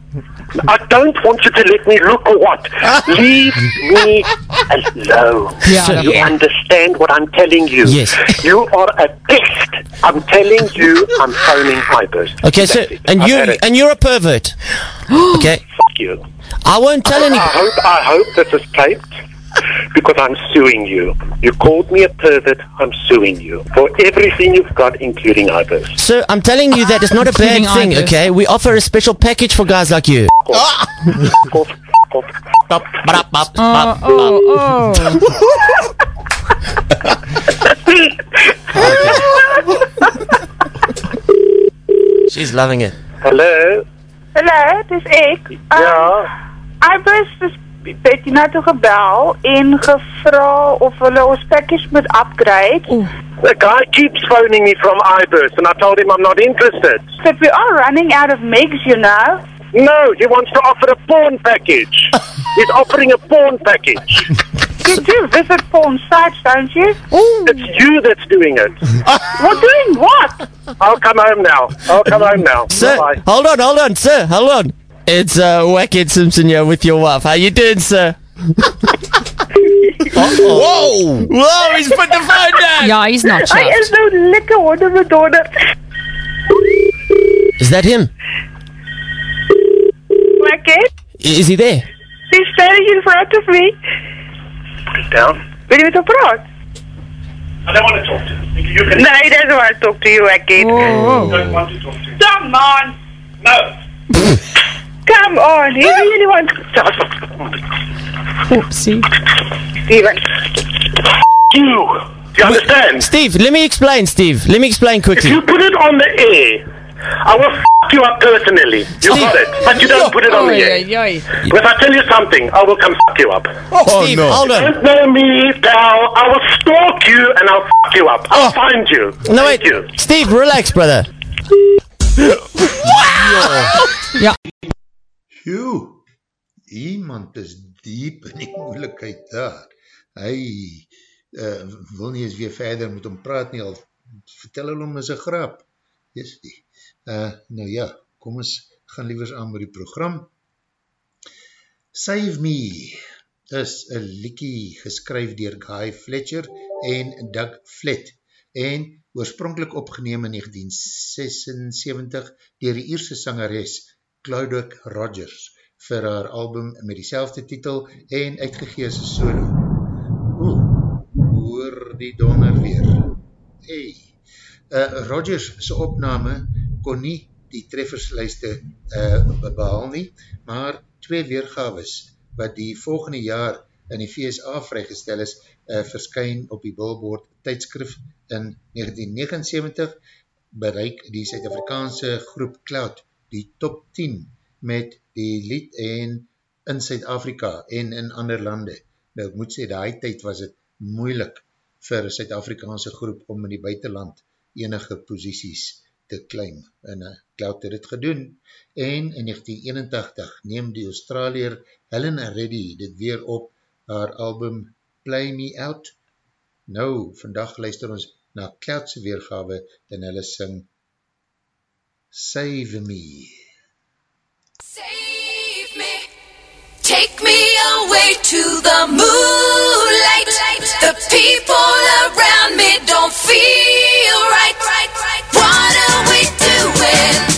[SPEAKER 13] I don't want you to let me look or what. Leave me alone.
[SPEAKER 9] Yeah,
[SPEAKER 13] you
[SPEAKER 9] yeah.
[SPEAKER 13] understand what I'm telling you?
[SPEAKER 9] Yes.
[SPEAKER 13] You are a pest. I'm telling you, I'm phoning Ibis.
[SPEAKER 9] Okay, so
[SPEAKER 13] it.
[SPEAKER 9] and
[SPEAKER 13] I've
[SPEAKER 9] you and you're a pervert. okay,
[SPEAKER 13] Fuck you.
[SPEAKER 9] I won't tell
[SPEAKER 13] I hope, I hope this is taped because I'm suing you. You called me a pervert. I'm suing you for everything you've got, including Ibis.
[SPEAKER 9] So I'm telling you that it's not a bad
[SPEAKER 13] Including
[SPEAKER 9] thing.
[SPEAKER 13] Ibis.
[SPEAKER 9] Okay, we offer a special package for guys like you.
[SPEAKER 10] Oh, oh,
[SPEAKER 9] She's loving it.
[SPEAKER 13] Hallo?
[SPEAKER 12] Hallo, dis ek. Ja. Ibis is Bettina toe gebel en gevra of hulle ons package moet upgrade.
[SPEAKER 13] The guy keeps phoning me from Ibis, and I told him I'm not interested.
[SPEAKER 12] But we are running out of MIGs, you know.
[SPEAKER 13] No, he wants to offer a porn package. He's offering a porn package.
[SPEAKER 12] You do visit porn sites, don't you?
[SPEAKER 13] It's you that's doing it.
[SPEAKER 12] We're doing what?
[SPEAKER 13] I'll come home now. I'll come home now.
[SPEAKER 9] Sir,
[SPEAKER 13] Bye.
[SPEAKER 9] hold on, hold on, sir, hold on. It's uh, Wackhead Simpson here with your wife. How you doing, sir? Whoa! Whoa, he's put the phone down!
[SPEAKER 10] Yeah, he's not
[SPEAKER 12] Hy is nou lekker onder my donder.
[SPEAKER 9] Is that him?
[SPEAKER 12] Lekker.
[SPEAKER 9] I- Is he there?
[SPEAKER 12] He's standing in front of me.
[SPEAKER 13] Put it down.
[SPEAKER 12] Wil jy met hom praat?
[SPEAKER 13] I don't want to talk to you. You can.
[SPEAKER 12] No, he doesn't want to talk to you, Wackhead.
[SPEAKER 13] I don't want to talk to you.
[SPEAKER 12] Come on.
[SPEAKER 13] No.
[SPEAKER 12] Come on. He really wants to talk.
[SPEAKER 10] Oopsie.
[SPEAKER 12] Steven.
[SPEAKER 13] You. Do you understand?
[SPEAKER 9] Steve, let me explain, Steve. Let me explain quickly.
[SPEAKER 13] If you put it on the air, I will f you up personally. You got it. But you don't put it on the air. But if I tell you something, I will come f you up.
[SPEAKER 9] Oh, oh, Steve, no. hold on.
[SPEAKER 13] Don't know me, pal. I will stalk you and I'll f you up. I'll oh. find you.
[SPEAKER 9] No, wait. Steve, relax, brother.
[SPEAKER 10] Ja.
[SPEAKER 1] Phew, iemand is diep in die moeilijkheid daar. Hy uh, wil nie eens weer verder met hom praat nie, al vertel hulle hom is een grap. Yes, die. Uh, nou ja, kom ons gaan liewers aan met die program. Save Me is een liekie geskryf dier Guy Fletcher en Doug Flett en oorspronkelijk opgeneem in 1976 dier die eerste sangeres Claudic Rogers vir haar album met die titel en uitgegees solo. Oeh, hoor die donder weer. Hey. Uh, Rogers sy opname kon nie die trefferslijste uh, behaal nie, maar twee weergaves wat die volgende jaar in die VSA vrygestel is, uh, verskyn op die Billboard tydskrif in 1979 bereik die Suid-Afrikaanse groep Cloud die top 10 met die lied en in Suid-Afrika en in ander lande. Nou ek moet sê, die tyd was het moeilik vir Suid-Afrikaanse groep om in die buitenland enige posisies te claim. En uh, Cloud het het gedoen. En in 1981 neem die Australier Helen Reddy dit weer op haar album Play Me Out. Nou, vandag luister ons na Cloudse weergawe en hulle sing Save Me.
[SPEAKER 7] Save me, Take me away to the moonlight. The people around me don't feel right. What are we doing?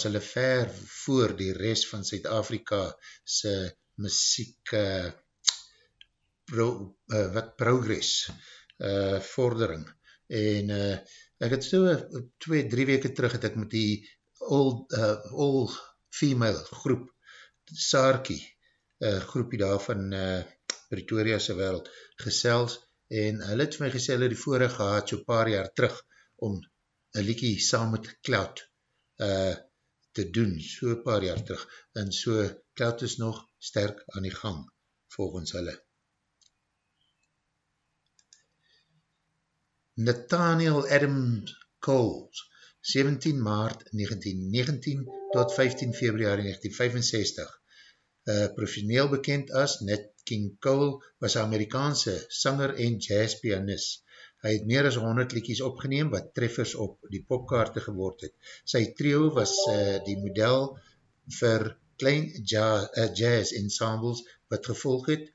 [SPEAKER 1] Was hulle ver voor die rest van Zuid-Afrika se muziek uh, pro, uh, wat progress uh, vordering. En uh, ek het so twee, drie weke terug het ek met die all, uh, all female groep Saarkie, uh, groepie daar van uh, Pretoria se wereld gesels en hulle het vir my gesê hulle die vorige gehad so paar jaar terug om een liekie saam met Cloud uh, te doen, so paar jaar terug, en so Cloud is nog sterk aan die gang, volgens hulle. Nathaniel Adams Coles, 17 maart 1919 tot 15 februari 1965, uh, professioneel bekend as Nat King Cole, was Amerikaanse sanger en jazzpianist, Hy het meer as 100 liedjies opgeneem wat treffers op die popkaarte geword het. Sy trio was uh, die model vir klein jazz, uh, jazz ensembles wat gevolg het.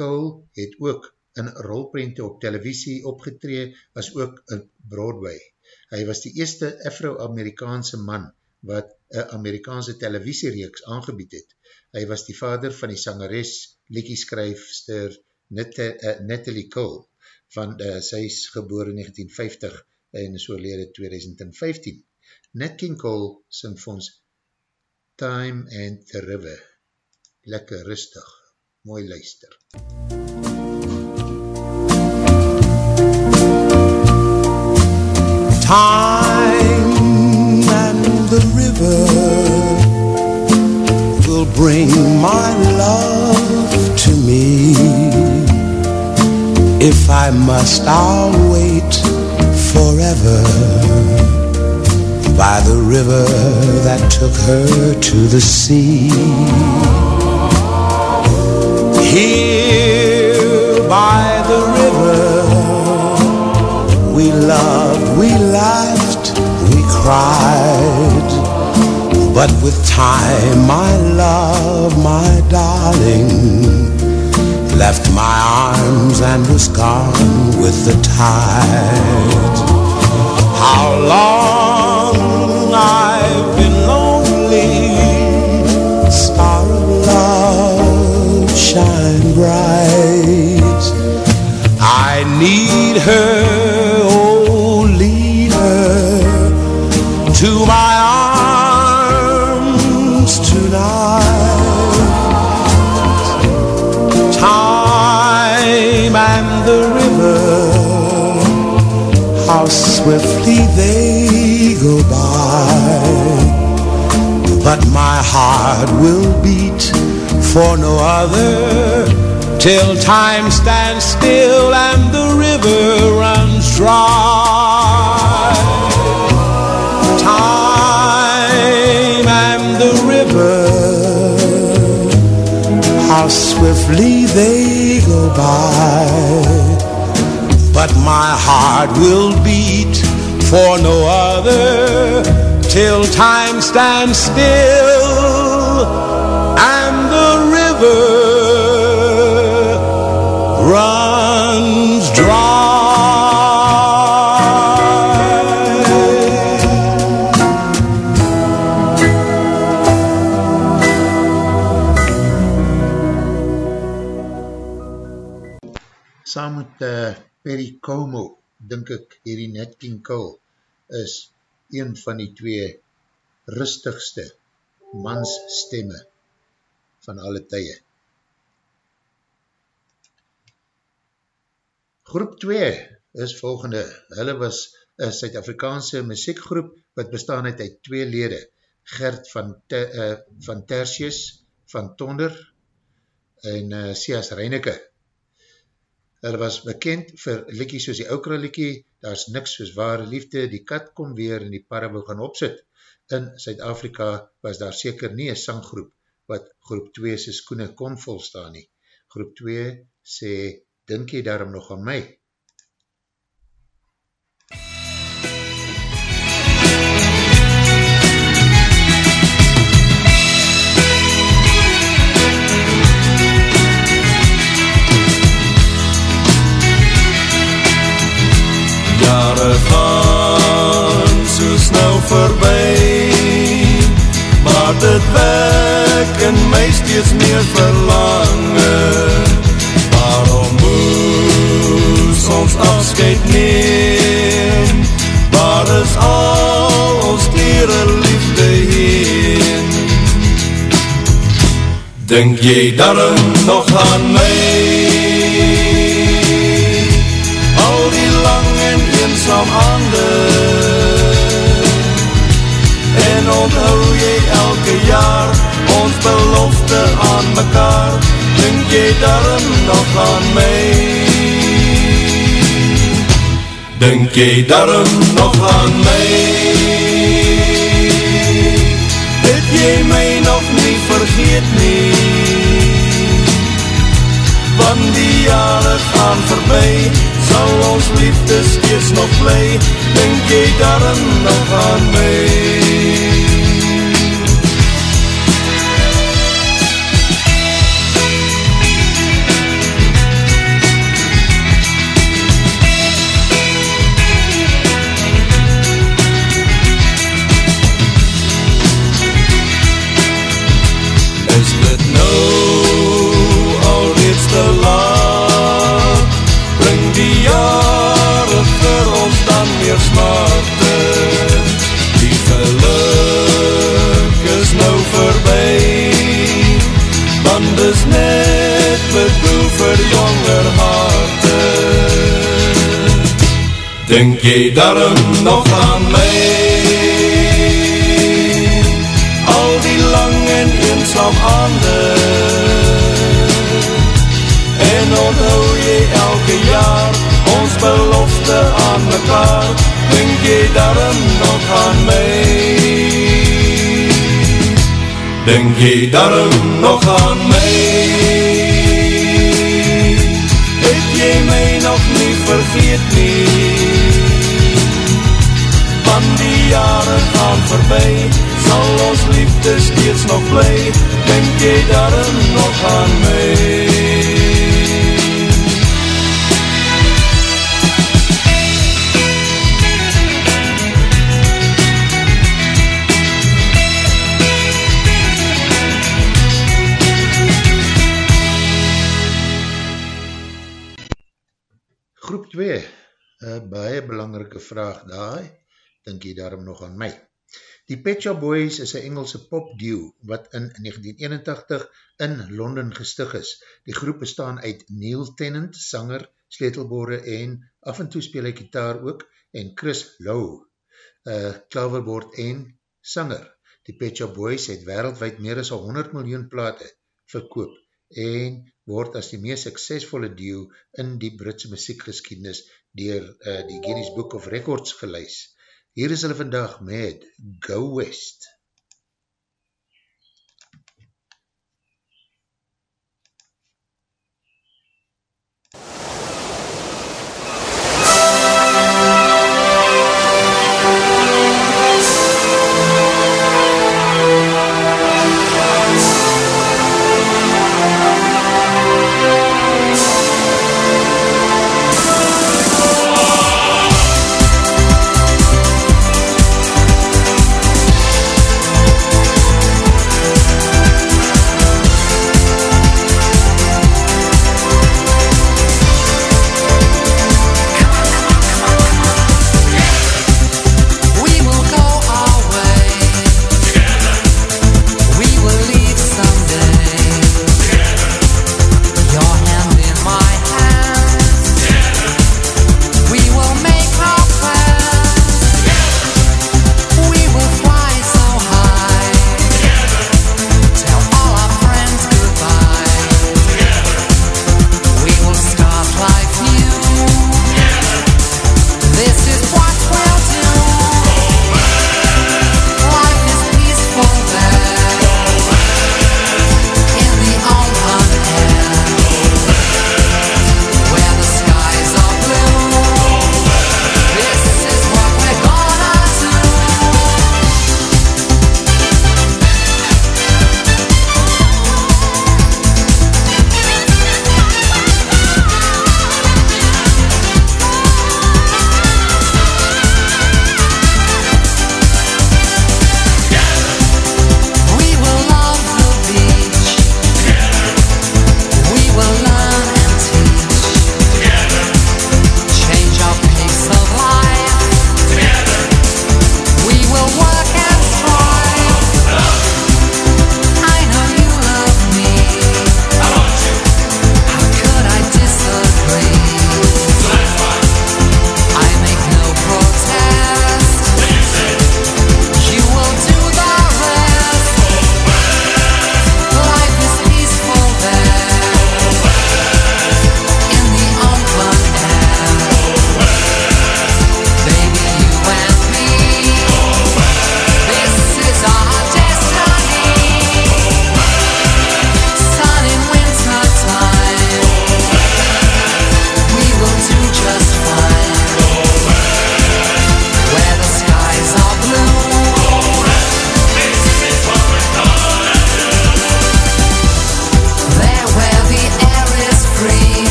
[SPEAKER 1] Cole het ook in rolprente op televisie opgetree as ook in Broadway. Hy was die eerste Afro-Amerikaanse man wat een Amerikaanse televisiereeks aangebied het. Hy was die vader van die sangeres, liedjeskryfster eh, Natalie Cole van uh, sy is geboor in 1950 en is oorlede 2015. Nat King Cole sing vir ons Time and the River. Lekker rustig, mooi luister.
[SPEAKER 14] Time and the river will bring my love to me If I must, I'll wait forever by the river that took her to the sea. Here by the river, we loved, we laughed, we cried. But with time, my love, my darling, left my arms and was gone with the tide. How long I've been lonely, star of love, shine bright. I need her, oh, lead her to my swiftly they go by. But my heart will beat for no other till time stands still and the river runs dry. Time and the river, how swiftly they go by but my heart will beat for no other till time stands still and the river uh,
[SPEAKER 1] Perry Como, dink ek, hierdie Nat King Cole, is een van die twee rustigste mansstemme van alle tye. Groep 2 is volgende. Hulle was een Suid-Afrikaanse muziekgroep wat bestaan uit uit twee lede. Gert van, te, uh, van Tertius van Tonder en uh, Sias Reineke Hulle was bekend vir liekie soos die oukra liekie, daar is niks soos ware liefde, die kat kom weer en die wil gaan opzit. In Zuid-Afrika was daar seker nie een sanggroep wat groep 2 sy skoene kon volstaan nie. Groep 2 sê, dink jy daarom nog aan my?
[SPEAKER 14] Jare gaan so snel nou verby.
[SPEAKER 2] Maar dit wek in my steeds meer verlange. Waarom moes ons afscheid neem? Waar is al ons tere liefde heen? Denk jy daarom nog aan my? Eensam ander. En onthou jy elke jaar Ons belofte aan mekaar? Denk jy daarom nog aan my? Denk jy daarom nog aan my? Het jy my nog nie vergeet nie? Want die jare gaan Sal ons liefde steeds nog bly Denk jy daarom nog aan my Denk jy daarom nog aan my? Al die lang en eensam ander. En onthou jy elke jaar ons belofte aan mekaar? Denk jy daarom nog aan my? Denk jy daarom nog aan my? Het jy my nog nie vergeet steeds nog bly Denk jy daarom nog aan my
[SPEAKER 1] Groep 2, een baie belangrike vraag daar, denk jy daarom nog aan my. Die Pet Shop Boys is een Engelse popduo wat in 1981 in Londen gestig is. Die groep bestaan uit Neil Tennant, sanger, sleetelbore en af en toe speel hy gitaar ook en Chris Lowe, uh, klaverbord en sanger. Die Pet Shop Boys het wereldwijd meer as 100 miljoen plate verkoop en word as die meest suksesvolle duo in die Britse muziekgeschiedenis dier uh, die Guinness Book of Records geluis. Hier is hulle vandag met Go West.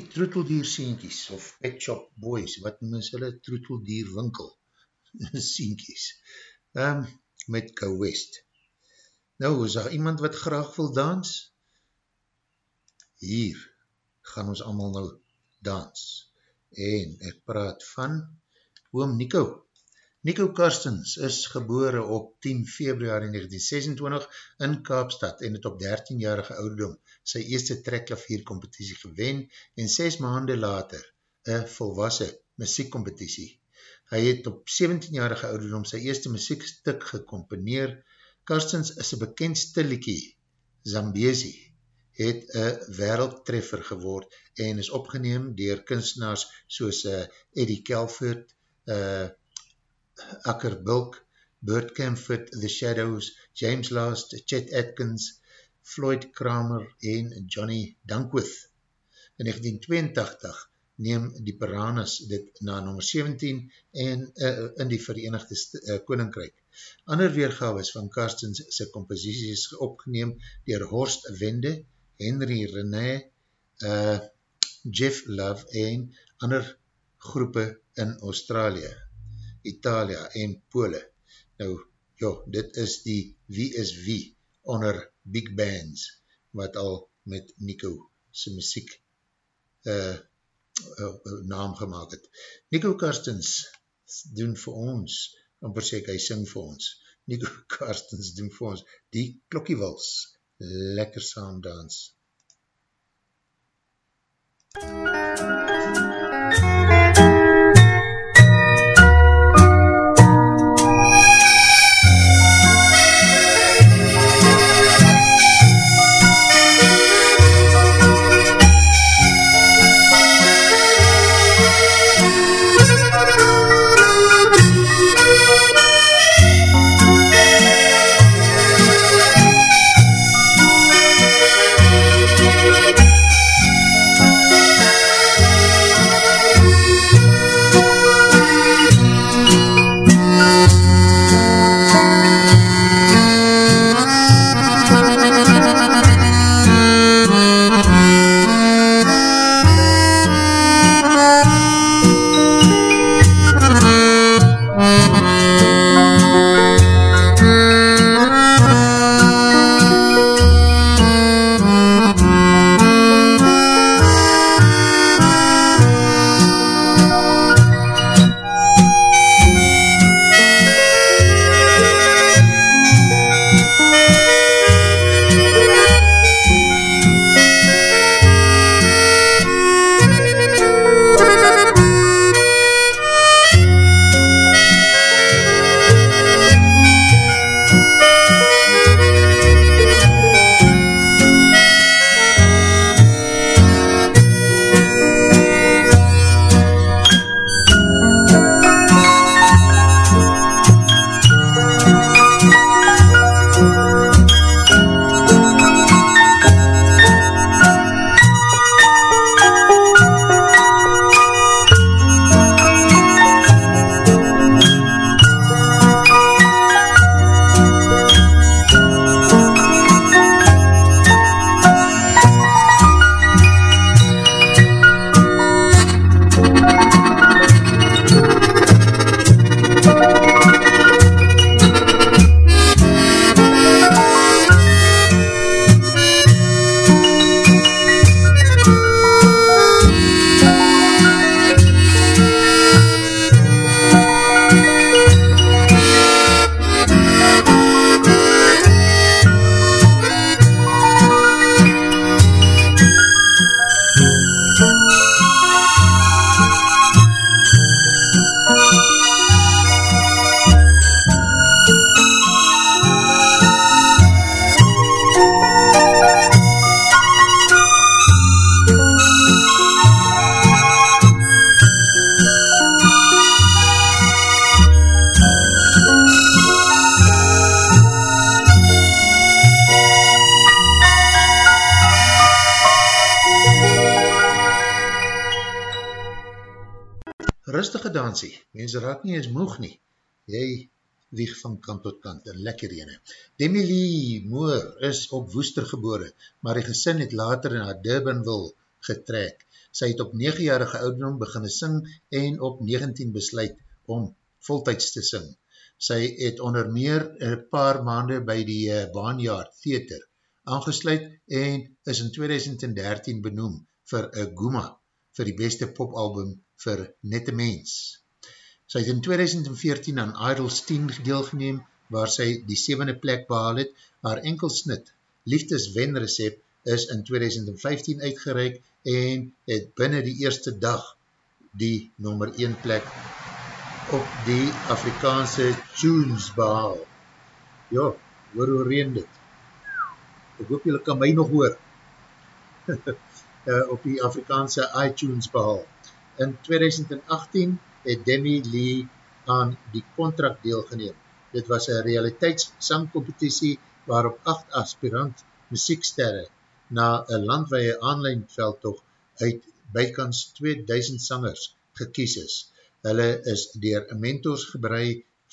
[SPEAKER 1] Die troeteldier sienkies, of pet shop boys, wat noem is hulle troeteldier winkel sienkies, um, met Go West. Nou, is daar iemand wat graag wil dans? Hier gaan ons allemaal nou dans. En ek praat van oom Nico. Nico Karstens is gebore op 10 februari 1926 in Kaapstad en het op 13-jarige ouderdom sy eerste trekklaviercompetitie gewen en 6 maande later een volwassen muziekcompetitie. Hy het op 17-jarige ouderdom sy eerste muziekstuk gecomponeer. Karstens is een bekendste liekie, Zambezi, het een wereldtreffer geword en is opgeneem dier kunstenaars soos uh, Eddie Kelford, uh, Akker Bulk, Bert Camford, The Shadows, James Last, Chet Atkins, Floyd Kramer en Johnny Dankwith. In 1982 neem die Piranhas dit na nummer 17 en uh, in die Verenigde uh, Koninkrijk. Ander weergaves van Karstens sy composities opgeneem dier Horst Wende, Henry René, uh, Jeff Love en ander groepe in Australië. Italia en Pole. Nou, jo, dit is die wie is wie onder big bands wat al met Nico sy muziek uh, uh, naam gemaakt het. Nico Karstens doen vir ons, amper sê ek, hy sing vir ons. Nico Karstens doen vir ons die klokkiewals. Lekker saam dans. Lekker ene. Demi Lee Moore is op Woester gebore, maar die gesin het later na Durbanville getrek. Sy het op 9-jarige ouderdom beginne sing en op 19 besluit om voltijds te sing. Sy het onder meer een paar maande by die uh, Barnyard Theater aangesluit en is in 2013 benoem vir een Gooma vir die beste popalbum vir Nette Mens. Sy het in 2014 aan Idols 10 deelgeneem waar sy die 7e plek behaal het. Haar enkelsnit Liefdeswenrecept is in 2015 uitgereik en het binnen die eerste dag die nummer 1 plek op die Afrikaanse tunes behaal. Ja, hoor hoe reen dit. Ek hoop julle kan my nog hoor. uh, op die Afrikaanse iTunes behaal. In 2018 het Demi Lee aan die contract deelgeneem. Dit was een realiteitssangcompetitie waarop acht aspirant muzieksterre na een landweie aanlijn veldtocht uit bykans 2000 sangers gekies is. Hulle is dier mentors gebrei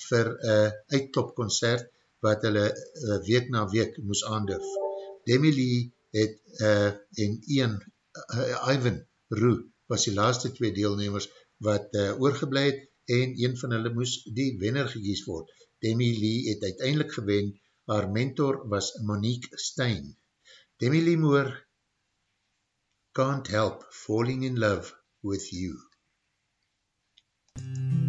[SPEAKER 1] vir een uitklopconcert wat hulle uh, week na week moes aandurf. Demi Lee het uh, en Ian uh, Ivan Roo was die laaste twee deelnemers wat uh, oorgebleid en een van hulle moes die wenner gekies word. Demi Lee het uiteindelik gewen, haar mentor was Monique Stein. Demi Lee Moore Can't Help Falling in Love with You.
[SPEAKER 15] Wise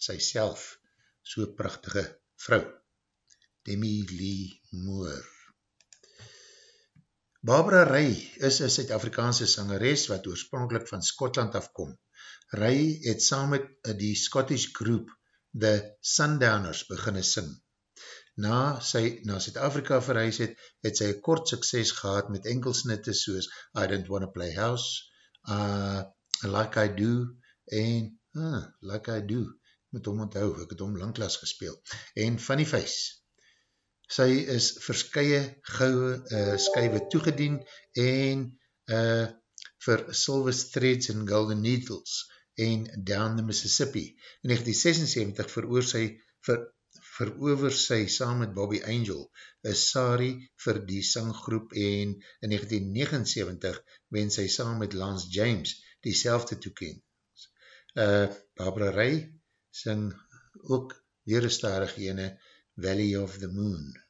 [SPEAKER 1] sy self so prachtige vrou. Demi Lee Moore. Barbara Ray is een Suid-Afrikaanse sangeres wat oorspronkelijk van Skotland afkom. Ray het saam met die Scottish group The Sundowners beginne sing. Na sy na Suid-Afrika verhuis het, het sy kort sukses gehad met enkelsnitte soos I Don't Wanna Play House, uh, Like I Do en uh, Like I Do, moet hom onthou, ek het hom langklas gespeel, en Funny Face. Sy is verskye gouwe uh, skuive toegedien en uh, vir Silver Threads and Golden Needles en Down the Mississippi. In 1976 veroor sy, ver, verover sy saam met Bobby Angel een sari vir die sanggroep en in 1979 wen sy saam met Lance James die selfde toeking. Uh, Barbara Ray sing ook weer een starig ene Valley of the Moon.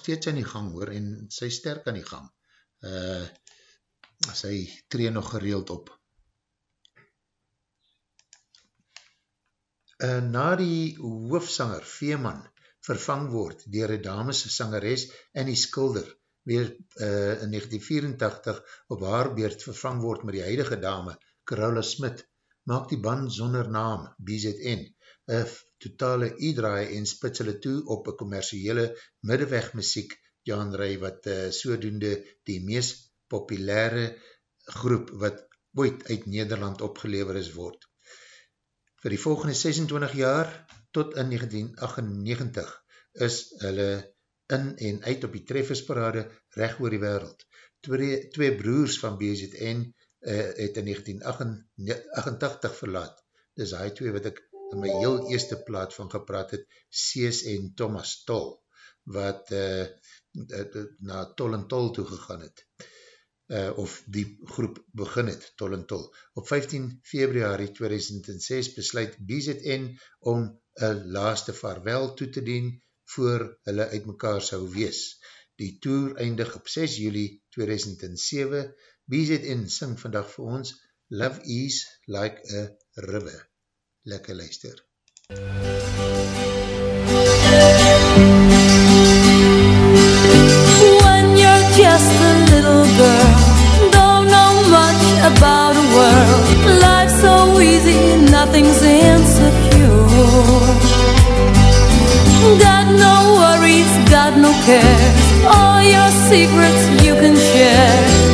[SPEAKER 1] Steeds aan die gang hoor, en sy sterk aan die gang. Uh, sy tree nog gereeld op. Uh, na die hoofsanger, Veeman, vervang word dier een dames sangeres Annie Skilder, weer uh, in 1984 op haar beurt vervang word met die huidige dame, Carola Smit, maak die band sonder naam, BZN, een totale e-draai en spits hulle toe op een commerciële middeweg muziek genre wat uh, sodoende die mees populaire groep wat ooit uit Nederland opgelever is word. Vir die volgende 26 jaar tot in 1998 is hulle in en uit op die treffersparade recht oor die wereld. Twee, twee broers van BZN uh, het in 1988 verlaat. Dis hy twee wat ek in my heel eerste plaat van gepraat het, Sees en Thomas Tol, wat uh, na Tol en Tol toe gegaan het. Uh, of die groep begin het, Tol en Tol. Op 15 februari 2006 besluit BZN om een laaste vaarwel toe te dien voor hulle uit mekaar sou wees. Die tour eindig op 6 juli 2007. BZN sing vandag vir ons Love is like a river. Lekker luister.
[SPEAKER 15] When you're just a little girl, don't know much about the world. Life's so easy, nothing's insecure. Got no worries, got no cares. All your secrets you can share.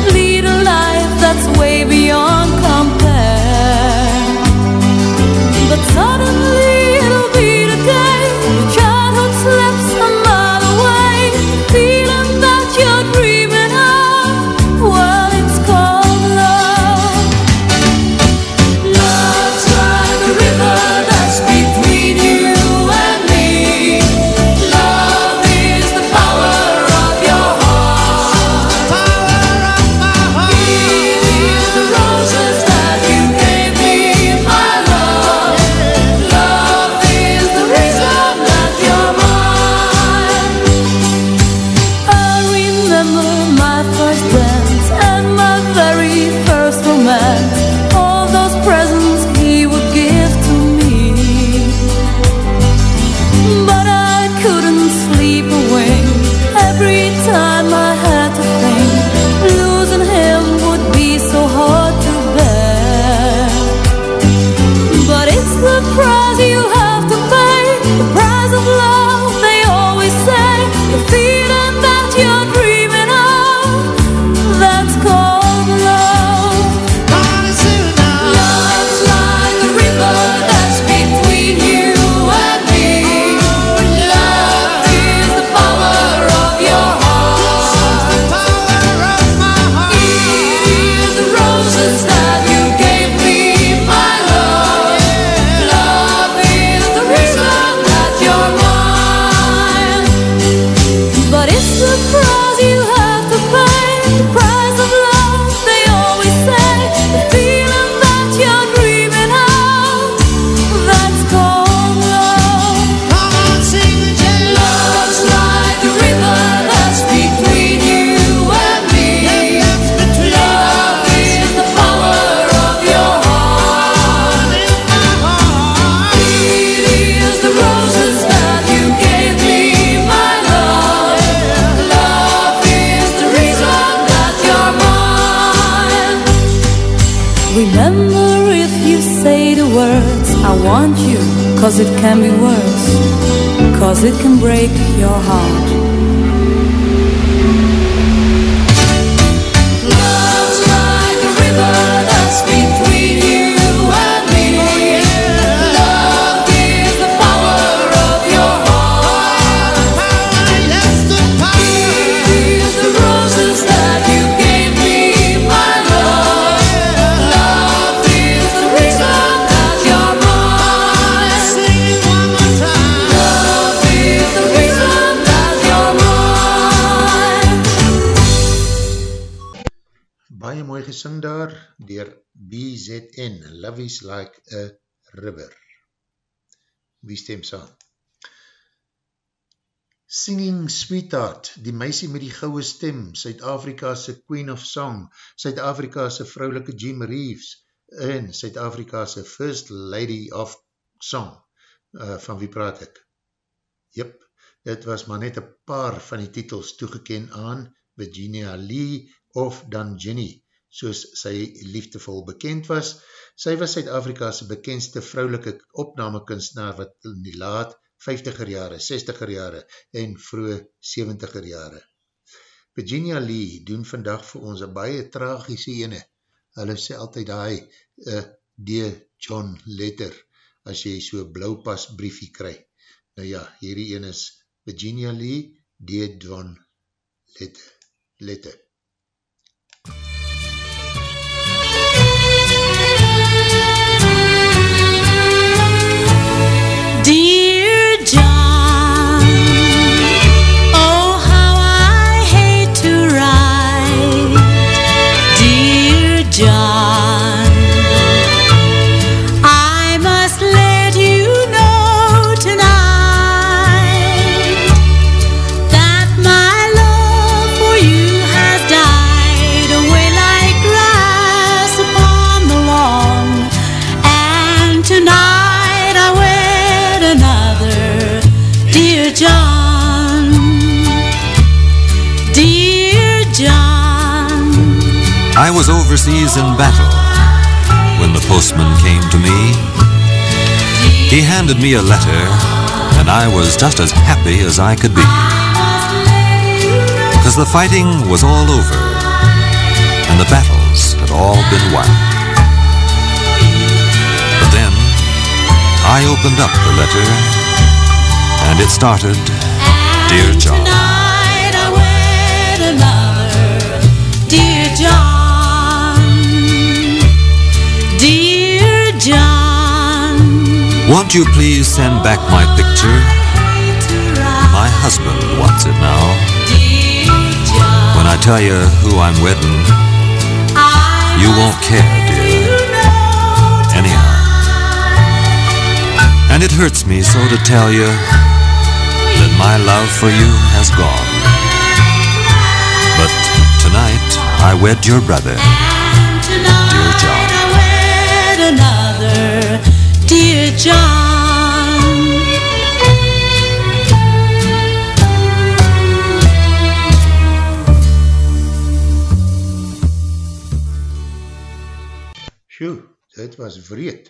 [SPEAKER 15] Remember if you say the words, I want you, cause it can be worse, cause it can break your heart. Love is
[SPEAKER 1] like a river. Wie stem saam? Singing Sweetheart, die meisie met die gouwe stem, Suid-Afrika'se Queen of Song, Suid-Afrika'se vrouwelike Jim Reeves, en Suid-Afrika'se First Lady of Song, uh, van wie praat ek? Jep, dit was maar net een paar van die titels toegeken aan Virginia Lee of dan Jenny, soos sy liefdevol bekend was. Sy was Suid-Afrika'se bekendste vrouwelike opnamekunstenaar wat in die laat 50er jare, 60er jare en vroege 70er jare. Virginia Lee doen vandag vir ons een baie tragische ene. Hulle sê altyd hy, uh, D. John Letter, as jy so blauwpas briefie kry. Nou ja, hierdie ene is Virginia Lee D. John Lette. Lette.
[SPEAKER 16] Overseas in battle when the postman came to me. He handed me a letter, and I was just as happy as I could be. Because the fighting was all over, and the battles had all been won. But then, I opened up the letter, and it started, Dear John. Won't you please send back my picture? My husband wants it now. When I tell you who I'm wedding, you won't care, dear. Anyhow. And it hurts me so to tell you that my love for you has gone. But tonight I wed your brother, John.
[SPEAKER 1] Sjoe, dit was wreed.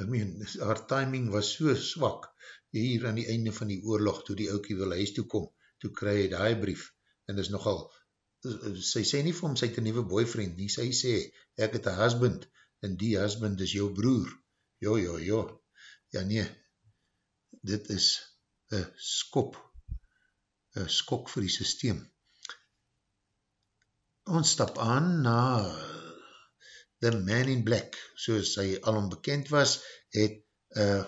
[SPEAKER 1] Ek meen, haar timing was so swak, hier aan die einde van die oorlog, toe die oukie wil huis toe kom, toe kry hy die brief, en is nogal, sy sê nie vir hom, sy het een nieuwe boyfriend, nie, sy sê, ek het een husband, en die husband is jou broer, jo, jo, jo, ja nee, dit is een skop, een skok vir die systeem. Ons stap aan na The Man in Black, soos hy al onbekend was, het uh,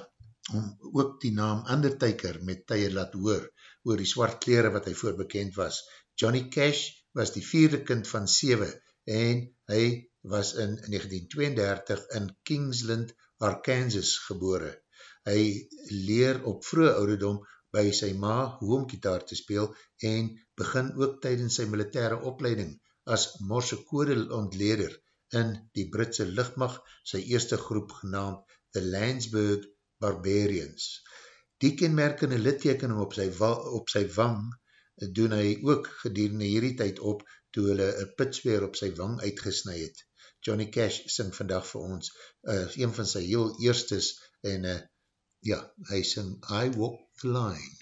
[SPEAKER 1] om ook die naam Undertaker met tye laat hoor, oor die zwart kleren wat hy voor bekend was. Johnny Cash was die vierde kind van 7 en hy was in 1932 in Kingsland, Arkansas gebore. Hy leer op vroege ouderdom by sy ma hoe om gitaar te speel en begin ook tydens sy militaire opleiding as morsecode ontleder in die Britse lichtmacht sy eerste groep genaamd The Landsberg Barbarians. Die kenmerkende littekening op sy, op sy wang doen hy ook gedurende hierdie tyd op toe hulle een pitsweer op sy wang uitgesnui het. Johnny Cash sing vandag vir ons uh, een van sy heel eerstes en uh, ja, hy sing I Walk the Line.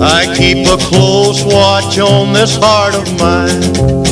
[SPEAKER 17] I keep a close watch on this heart of mine.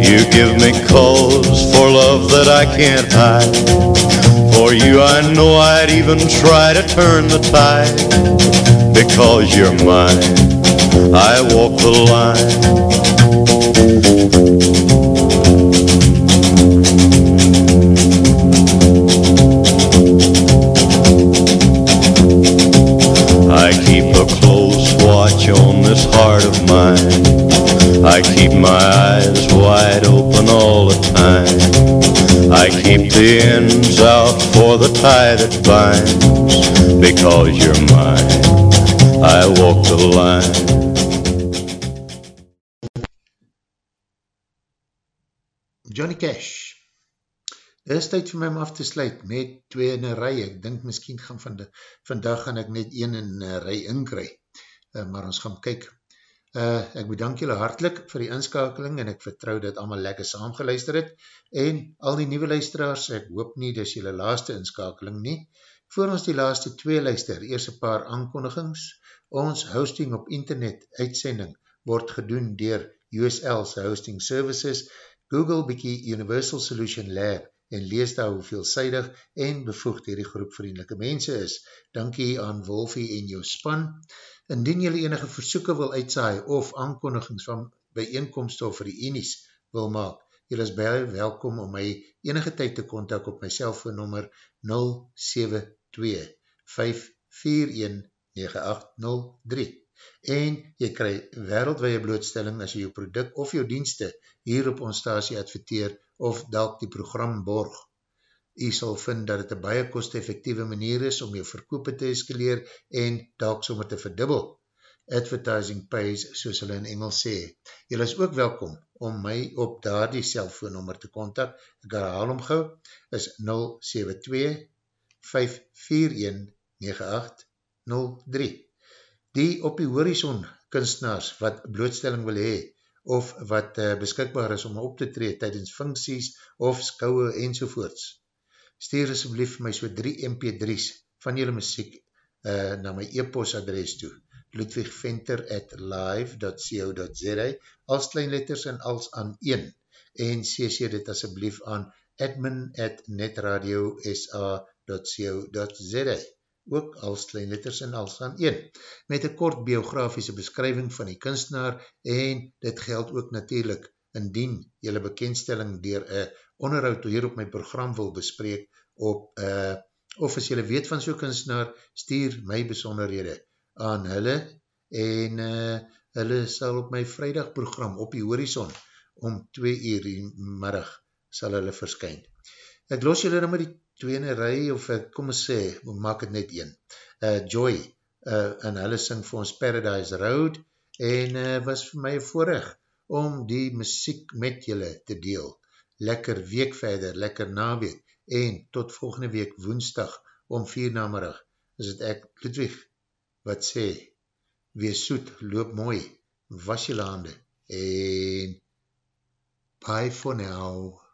[SPEAKER 17] You give me cause for love that I can't hide. For you, I know I'd even try to turn the tide. Because you're mine, I walk the line. I keep a close watch on this heart of mine. I keep my the ends out for the tie that binds. Because you're mine, I walk the line.
[SPEAKER 1] Johnny Cash. Dit is tyd vir my om af te sluit met twee in een rij. Ek dink miskien gaan van de, vandag gaan ek net een in een rij inkry. Uh, maar ons gaan kyk. Uh, ek bedank julle hartlik vir die inskakeling en ek vertrou dat allemaal lekker saamgeluister het. En al die nieuwe luisteraars, ek hoop nie dis julle laaste inskakeling nie. Voor ons die laaste twee luister, eers een paar aankondigings. Ons hosting op internet uitsending word gedoen dier USL's Hosting Services, Google bykie Universal Solution Lab en lees daar hoe veelzijdig en bevoegd hierdie groep vriendelike mense is. Dankie aan Wolfie en jou span. Indien jylle enige versoeken wil uitsaai of aankondigings van bijeenkomst of reenies wil maak, jylle is baie welkom om my enige tyd te kontak op my cellfoonnummer 072-541-9803 en jy kry wereldwee blootstelling as jy jou product of jou dienste hier op ons stasie adverteer of dalk die program borg. Jy sal vind dat het een baie kost-effectieve manier is om jou verkoop te eskaleer en dalk sommer te verdubbel. Advertising pays, soos hulle in Engels sê. Jy is ook welkom om my op daar die cellfoonnummer te kontak. Ek herhaal om gauw, is 072 541 9803. Die op die horizon kunstenaars wat blootstelling wil hee, of wat uh, beskikbaar is om op te tree tydens funksies of skouwe enzovoorts. Stuur asblief my so 3 mp3's van jylle muziek uh, na my e-post adres toe, ludwigventer at live.co.za, als kleinletters en als aan 1, en cc dit asblief aan admin at netradio.sa.co.za ook als kleinletters en als aan 1, met een kort biografische beskrywing van die kunstenaar en dit geld ook natuurlijk indien jylle bekendstelling dier een onderhoud hier op my program wil bespreek op, uh, of as jylle weet van so'n kunstenaar, stuur my besonderhede aan hulle en uh, hulle sal op my vrijdag program op die horizon om 2 uur die middag sal hulle verskyn. Ek los jylle nou met die tweede rij, of ek kom ons sê, maak het net een. Uh, Joy, uh, en hulle sing vir ons Paradise Road, en uh, was vir my voorrecht om die muziek met julle te deel. Lekker week verder, lekker naweek, en tot volgende week woensdag om vier namerig, is het ek Ludwig, wat sê, wees soet, loop mooi, was jylle hande, en bye for now.